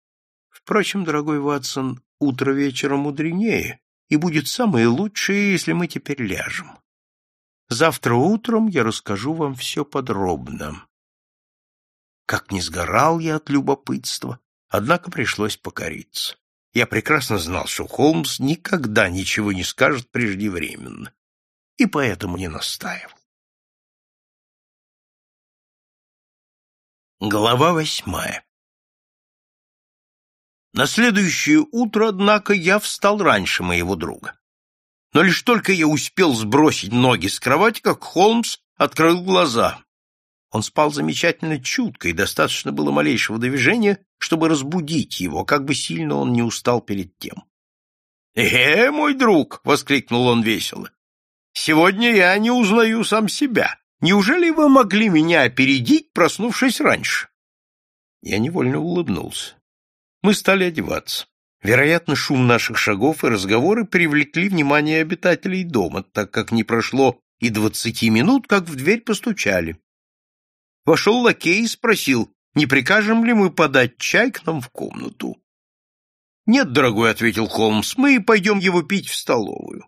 Впрочем, дорогой Ватсон, утро вечера мудренее, и будет самое лучшее, если мы теперь ляжем. Завтра утром я расскажу вам все подробно. Как не сгорал я от любопытства, однако пришлось покориться. Я прекрасно знал, что Холмс никогда ничего не скажет преждевременно, и поэтому не настаивал. Глава восьмая на следующее утро, однако, я встал раньше моего друга. Но лишь только я успел сбросить ноги с кровати, как Холмс открыл глаза. Он спал замечательно чутко, и достаточно было малейшего движения, чтобы разбудить его, как бы сильно он не устал перед тем. «Э, мой друг!» — воскликнул он весело. «Сегодня я не узнаю сам себя. Неужели вы могли меня опередить, проснувшись раньше?» Я невольно улыбнулся. Мы стали одеваться. Вероятно, шум наших шагов и разговоры привлекли внимание обитателей дома, так как не прошло и двадцати минут, как в дверь постучали. Вошел лакей и спросил, не прикажем ли мы подать чай к нам в комнату. «Нет, дорогой», — ответил Холмс, — «мы пойдем его пить в столовую».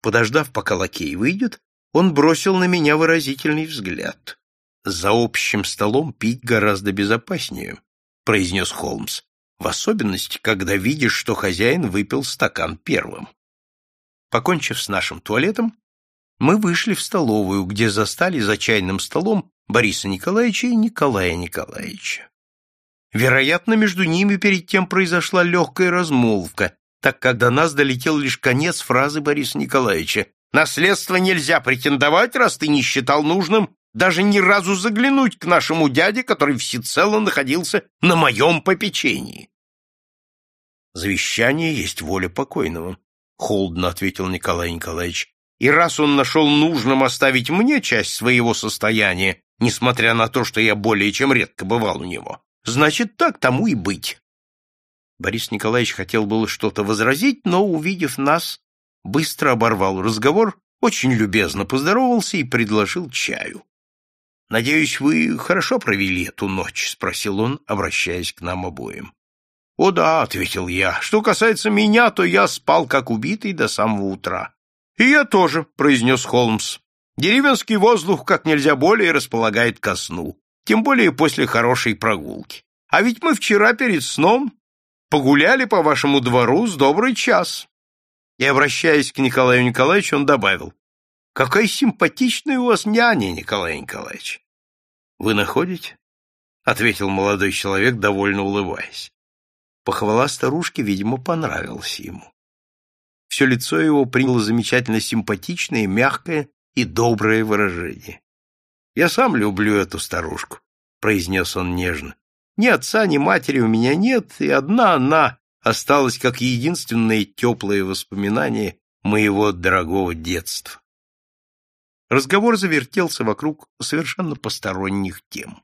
Подождав, пока лакей выйдет, он бросил на меня выразительный взгляд. «За общим столом пить гораздо безопаснее», — произнес Холмс в особенности, когда видишь, что хозяин выпил стакан первым. Покончив с нашим туалетом, мы вышли в столовую, где застали за чайным столом Бориса Николаевича и Николая Николаевича. Вероятно, между ними перед тем произошла легкая размолвка, так как до нас долетел лишь конец фразы Бориса Николаевича «Наследство нельзя претендовать, раз ты не считал нужным даже ни разу заглянуть к нашему дяде, который всецело находился на моем попечении. Завещание есть воля покойного, — холодно ответил Николай Николаевич. И раз он нашел нужным оставить мне часть своего состояния, несмотря на то, что я более чем редко бывал у него, значит, так тому и быть. Борис Николаевич хотел было что-то возразить, но, увидев нас, быстро оборвал разговор, очень любезно поздоровался и предложил чаю. «Надеюсь, вы хорошо провели эту ночь?» — спросил он, обращаясь к нам обоим. «О да», — ответил я. «Что касается меня, то я спал как убитый до самого утра». «И я тоже», — произнес Холмс. «Деревенский воздух как нельзя более располагает ко сну, тем более после хорошей прогулки. А ведь мы вчера перед сном погуляли по вашему двору с добрый час». И, обращаясь к Николаю Николаевичу, он добавил. Какая симпатичная у вас няня, Николай Николаевич. Вы находите? ответил молодой человек, довольно улыбаясь. Похвала старушки, видимо, понравилась ему. Все лицо его приняло замечательно симпатичное, мягкое и доброе выражение. «Я сам люблю эту старушку», — произнес он нежно. «Ни отца, ни матери у меня нет, и одна она осталась как единственное теплое воспоминание моего дорогого детства». Разговор завертелся вокруг совершенно посторонних тем.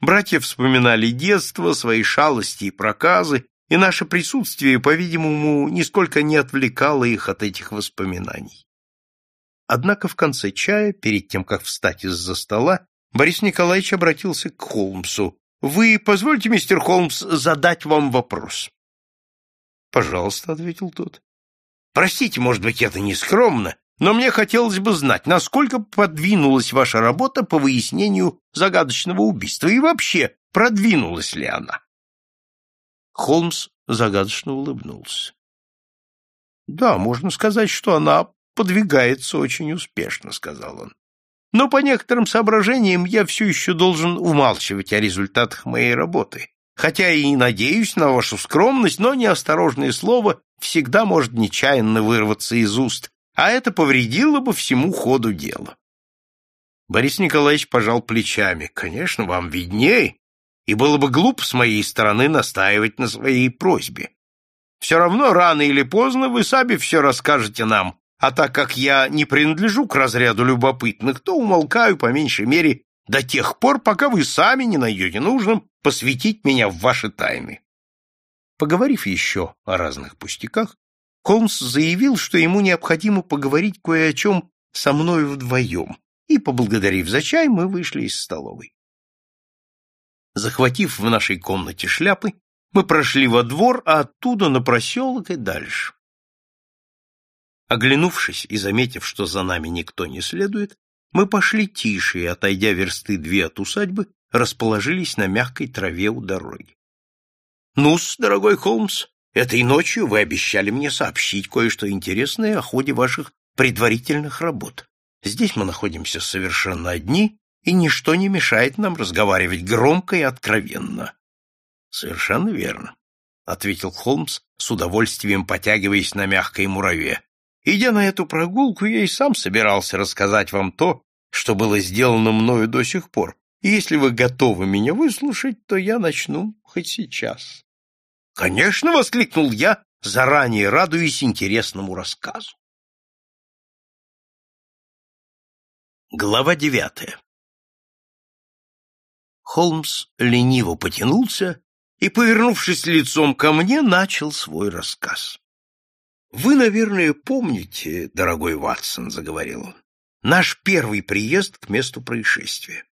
Братья вспоминали детство, свои шалости и проказы, и наше присутствие, по-видимому, нисколько не отвлекало их от этих воспоминаний. Однако в конце чая, перед тем, как встать из-за стола, Борис Николаевич обратился к Холмсу. «Вы позвольте, мистер Холмс, задать вам вопрос?» «Пожалуйста», — ответил тот. «Простите, может быть, это не скромно, но мне хотелось бы знать, насколько подвинулась ваша работа по выяснению загадочного убийства и вообще, продвинулась ли она?» Холмс загадочно улыбнулся. «Да, можно сказать, что она подвигается очень успешно», — сказал он. «Но по некоторым соображениям я все еще должен умалчивать о результатах моей работы, хотя и надеюсь на вашу скромность, но неосторожное слово всегда может нечаянно вырваться из уст, а это повредило бы всему ходу дела». Борис Николаевич пожал плечами. «Конечно, вам видней, и было бы глупо с моей стороны настаивать на своей просьбе. Все равно рано или поздно вы сами все расскажете нам, а так как я не принадлежу к разряду любопытных, то умолкаю по меньшей мере до тех пор, пока вы сами не найдете нужным посвятить меня в ваши тайны. Поговорив еще о разных пустяках, Холмс заявил, что ему необходимо поговорить кое о чем со мною вдвоем, и, поблагодарив за чай, мы вышли из столовой. Захватив в нашей комнате шляпы, мы прошли во двор, а оттуда на проселок и дальше. Оглянувшись и заметив, что за нами никто не следует, мы пошли тише и, отойдя версты две от усадьбы, расположились на мягкой траве у дороги. «Ну-с, дорогой Холмс, этой ночью вы обещали мне сообщить кое-что интересное о ходе ваших предварительных работ. Здесь мы находимся совершенно одни, и ничто не мешает нам разговаривать громко и откровенно. — Совершенно верно, — ответил Холмс, с удовольствием потягиваясь на мягкой мураве. Идя на эту прогулку, я и сам собирался рассказать вам то, что было сделано мною до сих пор. И если вы готовы меня выслушать, то я начну хоть сейчас. — Конечно, — воскликнул я, заранее радуясь интересному рассказу. Глава девятая Холмс лениво потянулся и, повернувшись лицом ко мне, начал свой рассказ. «Вы, наверное, помните, дорогой Ватсон, — заговорил он, — наш первый приезд к месту происшествия.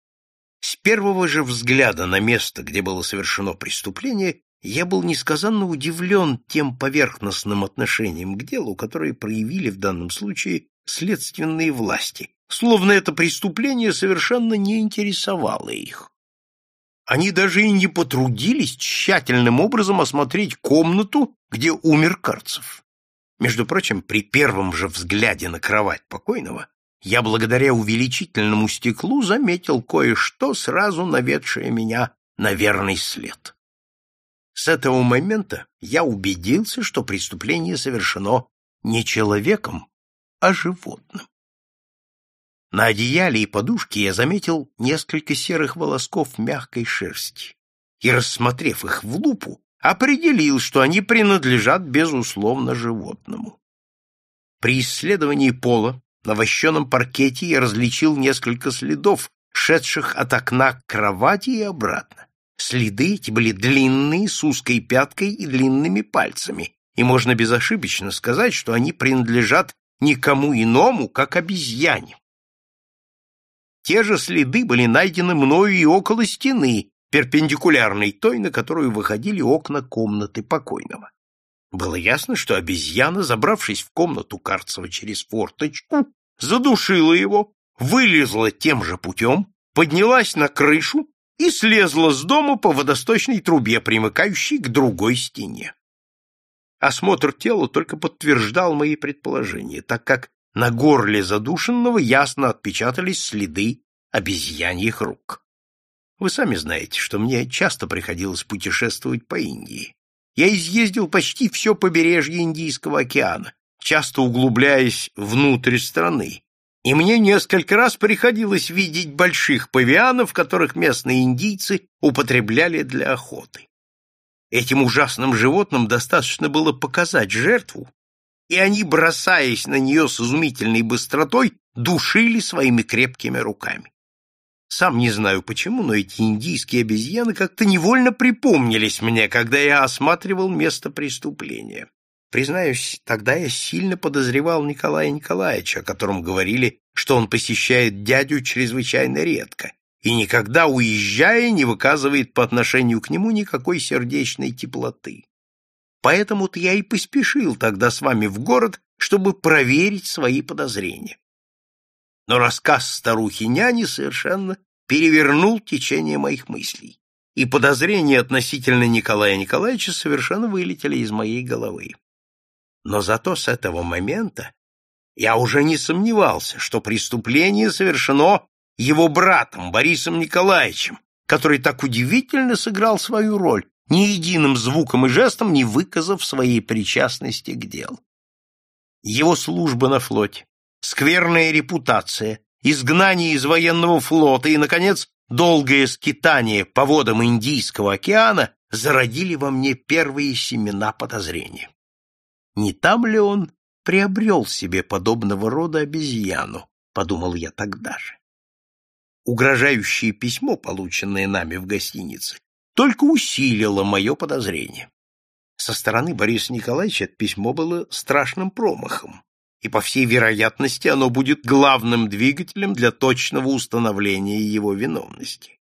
С первого же взгляда на место, где было совершено преступление, я был несказанно удивлен тем поверхностным отношением к делу, которое проявили в данном случае следственные власти, словно это преступление совершенно не интересовало их. Они даже и не потрудились тщательным образом осмотреть комнату, где умер Карцев. Между прочим, при первом же взгляде на кровать покойного я благодаря увеличительному стеклу заметил кое-что, сразу наведшее меня на верный след. С этого момента я убедился, что преступление совершено не человеком, а животным. На одеяле и подушке я заметил несколько серых волосков мягкой шерсти и, рассмотрев их в лупу, определил, что они принадлежат, безусловно, животному. При исследовании пола на вощеном паркете я различил несколько следов, шедших от окна к кровати и обратно. Следы эти были длинные, с узкой пяткой и длинными пальцами, и можно безошибочно сказать, что они принадлежат никому иному, как обезьяне. Те же следы были найдены мною и около стены, перпендикулярной той, на которую выходили окна комнаты покойного. Было ясно, что обезьяна, забравшись в комнату Карцева через форточку, задушила его, вылезла тем же путем, поднялась на крышу и слезла с дома по водосточной трубе, примыкающей к другой стене. Осмотр тела только подтверждал мои предположения, так как на горле задушенного ясно отпечатались следы обезьяньих рук. Вы сами знаете, что мне часто приходилось путешествовать по Индии. Я изъездил почти все побережье Индийского океана, часто углубляясь внутрь страны, И мне несколько раз приходилось видеть больших павианов, которых местные индийцы употребляли для охоты. Этим ужасным животным достаточно было показать жертву, и они, бросаясь на нее с изумительной быстротой, душили своими крепкими руками. Сам не знаю почему, но эти индийские обезьяны как-то невольно припомнились мне, когда я осматривал место преступления. Признаюсь, тогда я сильно подозревал Николая Николаевича, о котором говорили, что он посещает дядю чрезвычайно редко и никогда, уезжая, не выказывает по отношению к нему никакой сердечной теплоты. Поэтому-то я и поспешил тогда с вами в город, чтобы проверить свои подозрения. Но рассказ старухи-няни совершенно перевернул течение моих мыслей, и подозрения относительно Николая Николаевича совершенно вылетели из моей головы. Но зато с этого момента я уже не сомневался, что преступление совершено его братом Борисом Николаевичем, который так удивительно сыграл свою роль, ни единым звуком и жестом не выказав своей причастности к делу. Его служба на флоте, скверная репутация, изгнание из военного флота и, наконец, долгое скитание по водам Индийского океана зародили во мне первые семена подозрения. Не там ли он приобрел себе подобного рода обезьяну, подумал я тогда же. Угрожающее письмо, полученное нами в гостинице, только усилило мое подозрение. Со стороны Бориса Николаевича это письмо было страшным промахом, и, по всей вероятности, оно будет главным двигателем для точного установления его виновности.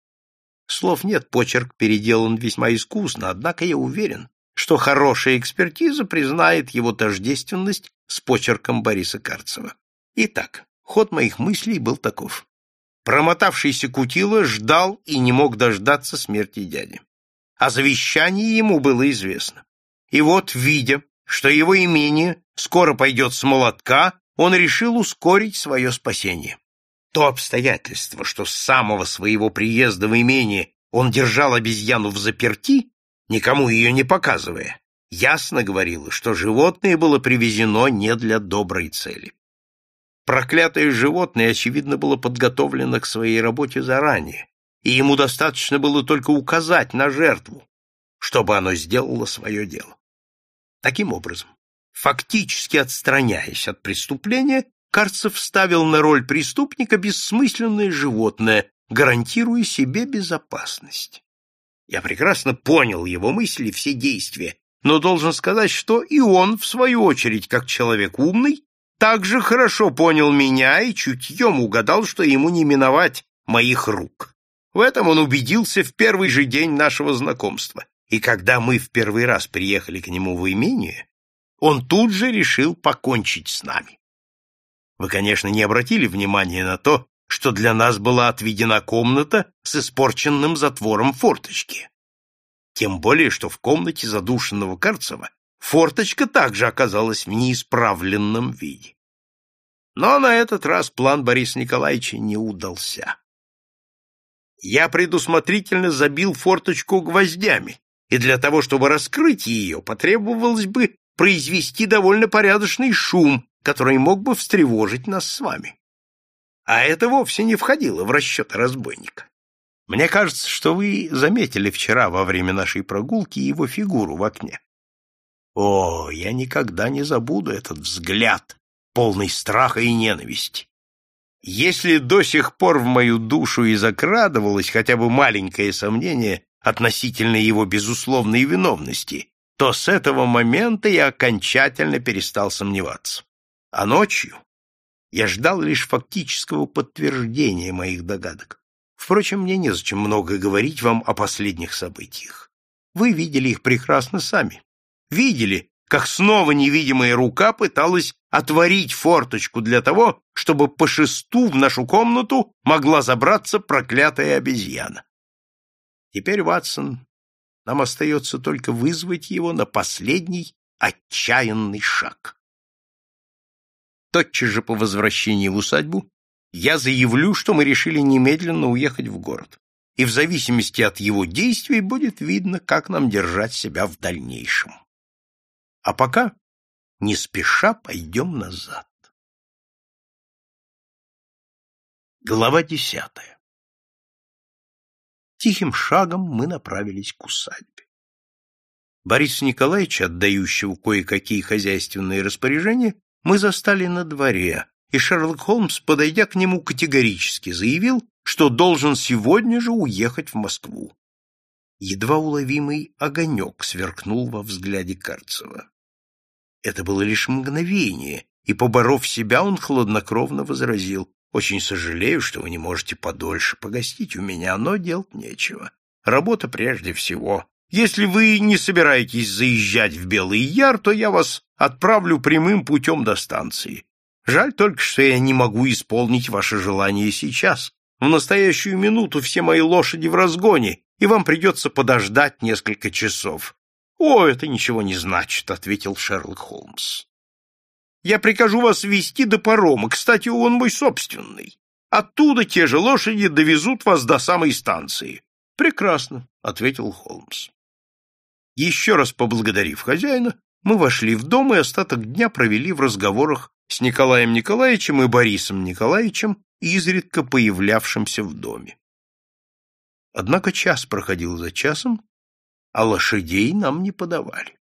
Слов нет, почерк переделан весьма искусно, однако я уверен, что хорошая экспертиза признает его тождественность с почерком Бориса Карцева. Итак, ход моих мыслей был таков. Промотавшийся Кутила ждал и не мог дождаться смерти дяди. О завещании ему было известно. И вот, видя, что его имение скоро пойдет с молотка, он решил ускорить свое спасение. То обстоятельство, что с самого своего приезда в имение он держал обезьяну в заперти, никому ее не показывая, ясно говорило, что животное было привезено не для доброй цели. Проклятое животное, очевидно, было подготовлено к своей работе заранее, и ему достаточно было только указать на жертву, чтобы оно сделало свое дело. Таким образом, фактически отстраняясь от преступления, Карцев ставил на роль преступника бессмысленное животное, гарантируя себе безопасность. Я прекрасно понял его мысли, все действия, но должен сказать, что и он, в свою очередь, как человек умный, также хорошо понял меня и чутьем угадал, что ему не миновать моих рук. В этом он убедился в первый же день нашего знакомства, и когда мы в первый раз приехали к нему в имение, он тут же решил покончить с нами. Вы, конечно, не обратили внимания на то, что для нас была отведена комната с испорченным затвором форточки. Тем более, что в комнате задушенного Карцева форточка также оказалась в неисправленном виде. Но на этот раз план Бориса Николаевича не удался. Я предусмотрительно забил форточку гвоздями, и для того, чтобы раскрыть ее, потребовалось бы произвести довольно порядочный шум, который мог бы встревожить нас с вами. А это вовсе не входило в расчеты разбойника. Мне кажется, что вы заметили вчера во время нашей прогулки его фигуру в окне. О, я никогда не забуду этот взгляд, полный страха и ненависти. Если до сих пор в мою душу и закрадывалось хотя бы маленькое сомнение относительно его безусловной виновности, то с этого момента я окончательно перестал сомневаться. А ночью я ждал лишь фактического подтверждения моих догадок. Впрочем, мне незачем много говорить вам о последних событиях. Вы видели их прекрасно сами. Видели, как снова невидимая рука пыталась отворить форточку для того, чтобы по шесту в нашу комнату могла забраться проклятая обезьяна. Теперь, Ватсон, нам остается только вызвать его на последний отчаянный шаг. Тотчас же по возвращении в усадьбу я заявлю, что мы решили немедленно уехать в город, и в зависимости от его действий будет видно, как нам держать себя в дальнейшем. А пока не спеша пойдем назад. Глава десятая Тихим шагом мы направились к усадьбе. Бориса Николаевича, отдающего кое-какие хозяйственные распоряжения, мы застали на дворе, и Шерлок Холмс, подойдя к нему, категорически заявил, что должен сегодня же уехать в Москву. Едва уловимый огонек сверкнул во взгляде Карцева. Это было лишь мгновение, и, поборов себя, он хладнокровно возразил, «Очень сожалею, что вы не можете подольше погостить у меня, но делать нечего. Работа прежде всего. Если вы не собираетесь заезжать в Белый Яр, то я вас отправлю прямым путем до станции. Жаль только, что я не могу исполнить ваше желание сейчас. В настоящую минуту все мои лошади в разгоне, и вам придется подождать несколько часов. — О, это ничего не значит, — ответил Шерлок Холмс. — Я прикажу вас вести до парома. Кстати, он мой собственный. Оттуда те же лошади довезут вас до самой станции. — Прекрасно, — ответил Холмс. Еще раз поблагодарив хозяина, мы вошли в дом и остаток дня провели в разговорах с Николаем Николаевичем и Борисом Николаевичем, изредка появлявшимся в доме. Однако час проходил за часом, а лошадей нам не подавали.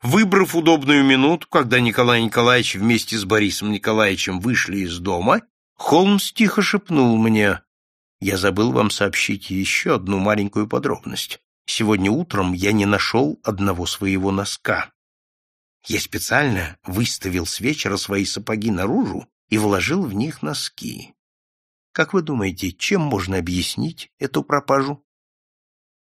Выбрав удобную минуту, когда Николай Николаевич вместе с Борисом Николаевичем вышли из дома, Холмс тихо шепнул мне, «Я забыл вам сообщить еще одну маленькую подробность. Сегодня утром я не нашел одного своего носка. Я специально выставил с вечера свои сапоги наружу и вложил в них носки. Как вы думаете, чем можно объяснить эту пропажу?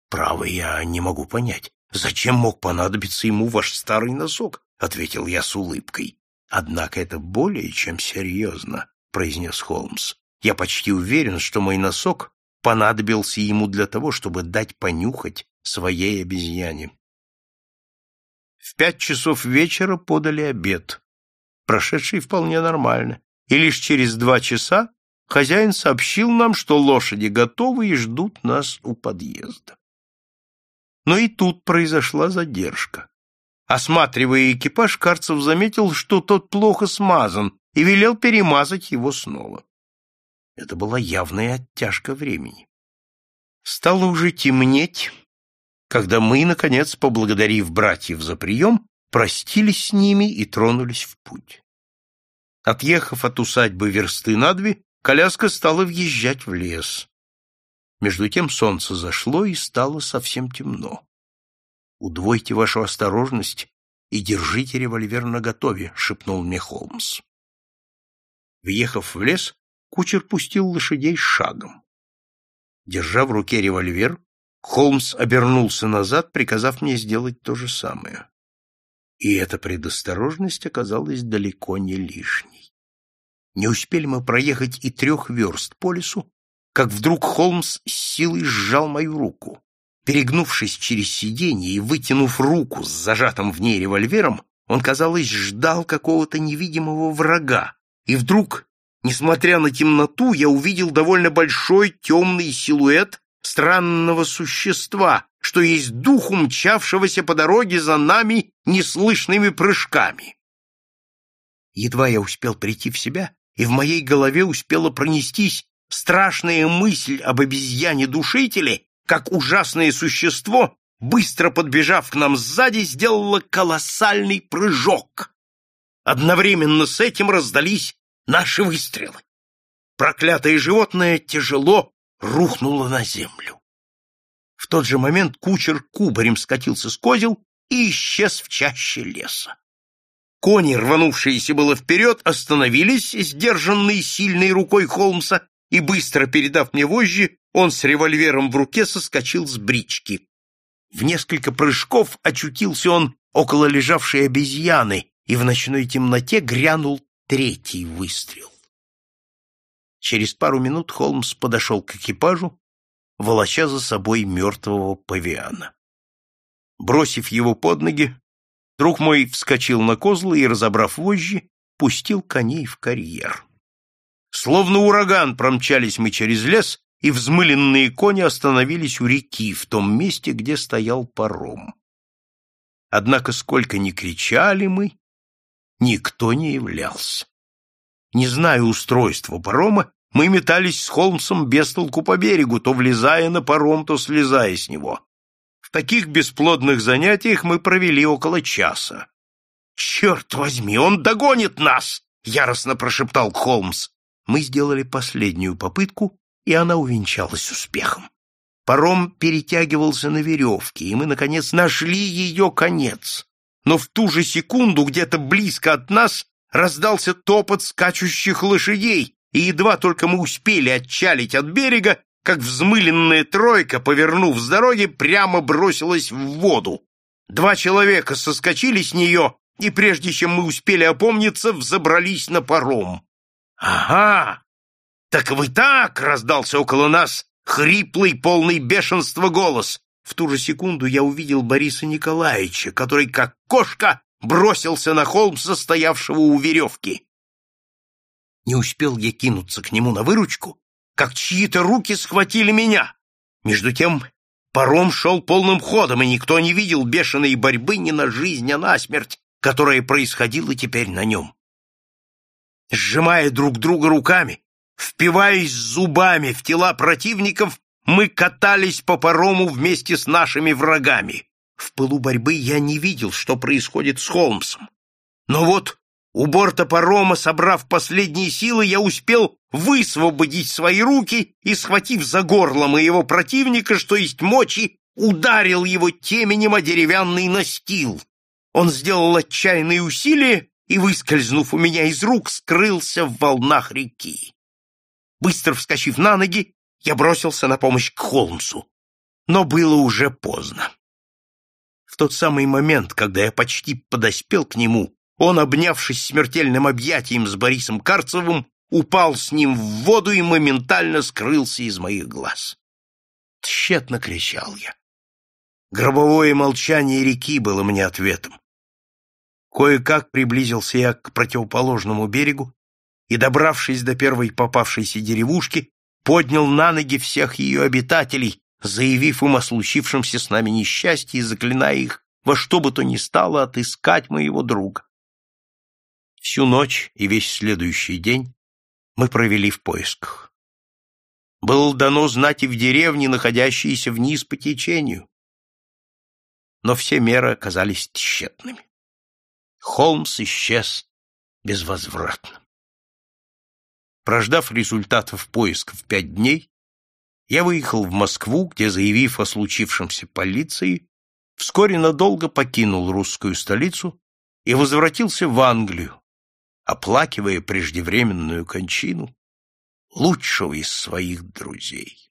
Право, я не могу понять. Зачем мог понадобиться ему ваш старый носок? Ответил я с улыбкой. Однако это более чем серьезно, произнес Холмс. Я почти уверен, что мой носок понадобился ему для того, чтобы дать понюхать своей обезьяне. В пять часов вечера подали обед, прошедший вполне нормально, и лишь через два часа хозяин сообщил нам, что лошади готовы и ждут нас у подъезда. Но и тут произошла задержка. Осматривая экипаж, Карцев заметил, что тот плохо смазан, и велел перемазать его снова. Это была явная оттяжка времени. Стало уже темнеть, когда мы, наконец, поблагодарив братьев за прием, простились с ними и тронулись в путь. Отъехав от усадьбы версты на две, коляска стала въезжать в лес. Между тем солнце зашло и стало совсем темно. «Удвойте вашу осторожность и держите револьвер наготове», — шепнул мне Холмс. Въехав в лес, кучер пустил лошадей шагом. Держа в руке револьвер, Холмс обернулся назад, приказав мне сделать то же самое. И эта предосторожность оказалась далеко не лишней. Не успели мы проехать и трех верст по лесу, как вдруг Холмс с силой сжал мою руку. Перегнувшись через сиденье и вытянув руку с зажатым в ней револьвером, он, казалось, ждал какого-то невидимого врага. И вдруг, несмотря на темноту, я увидел довольно большой темный силуэт странного существа, что есть дух умчавшегося по дороге за нами неслышными прыжками. Едва я успел прийти в себя, и в моей голове успела пронестись страшная мысль об обезьяне-душителе, как ужасное существо, быстро подбежав к нам сзади, сделало колоссальный прыжок. Одновременно с этим раздались наши выстрелы. Проклятое животное тяжело рухнула на землю. В тот же момент кучер кубарем скатился с козел и исчез в чаще леса. Кони, рванувшиеся было вперед, остановились, сдержанные сильной рукой Холмса, и, быстро передав мне вожжи, он с револьвером в руке соскочил с брички. В несколько прыжков очутился он около лежавшей обезьяны, и в ночной темноте грянул третий выстрел. Через пару минут Холмс подошел к экипажу, волоча за собой мертвого павиана. Бросив его под ноги, друг мой вскочил на козлы и, разобрав вожжи, пустил коней в карьер. Словно ураган промчались мы через лес, и взмыленные кони остановились у реки, в том месте, где стоял паром. Однако сколько ни кричали мы, никто не являлся. Не зная устройства парома, мы метались с Холмсом без толку по берегу, то влезая на паром, то слезая с него. В таких бесплодных занятиях мы провели около часа. «Черт возьми, он догонит нас!» — яростно прошептал Холмс. Мы сделали последнюю попытку, и она увенчалась успехом. Паром перетягивался на веревке, и мы, наконец, нашли ее конец. Но в ту же секунду где-то близко от нас раздался топот скачущих лошадей, и едва только мы успели отчалить от берега, как взмыленная тройка, повернув с дороги, прямо бросилась в воду. Два человека соскочили с нее, и прежде чем мы успели опомниться, взобрались на паром. «Ага! Так вы так!» — раздался около нас хриплый, полный бешенства голос. В ту же секунду я увидел Бориса Николаевича, который, как кошка, бросился на холм, состоявшего у веревки. Не успел я кинуться к нему на выручку, как чьи-то руки схватили меня. Между тем паром шел полным ходом, и никто не видел бешеной борьбы ни на жизнь, а на смерть, которая происходила теперь на нем. Сжимая друг друга руками, впиваясь зубами в тела противников, мы катались по парому вместе с нашими врагами. В пылу борьбы я не видел, что происходит с Холмсом. Но вот у борта парома, собрав последние силы, я успел высвободить свои руки и, схватив за горло моего противника, что есть мочи, ударил его теменем о деревянный настил. Он сделал отчаянные усилия и, выскользнув у меня из рук, скрылся в волнах реки. Быстро вскочив на ноги, я бросился на помощь к Холмсу. Но было уже поздно. В тот самый момент, когда я почти подоспел к нему, он, обнявшись смертельным объятием с Борисом Карцевым, упал с ним в воду и моментально скрылся из моих глаз. Тщетно кричал я. Гробовое молчание реки было мне ответом. Кое-как приблизился я к противоположному берегу и, добравшись до первой попавшейся деревушки, поднял на ноги всех ее обитателей, заявив им о случившемся с нами несчастье и заклиная их во что бы то ни стало отыскать моего друга. Всю ночь и весь следующий день мы провели в поисках. Было дано знать и в деревне, находящиеся вниз по течению. Но все меры оказались тщетными. Холмс исчез безвозвратно. Прождав результатов поисков пять дней, я выехал в Москву, где, заявив о случившемся полиции, вскоре надолго покинул русскую столицу и возвратился в Англию, оплакивая преждевременную кончину лучшего из своих друзей.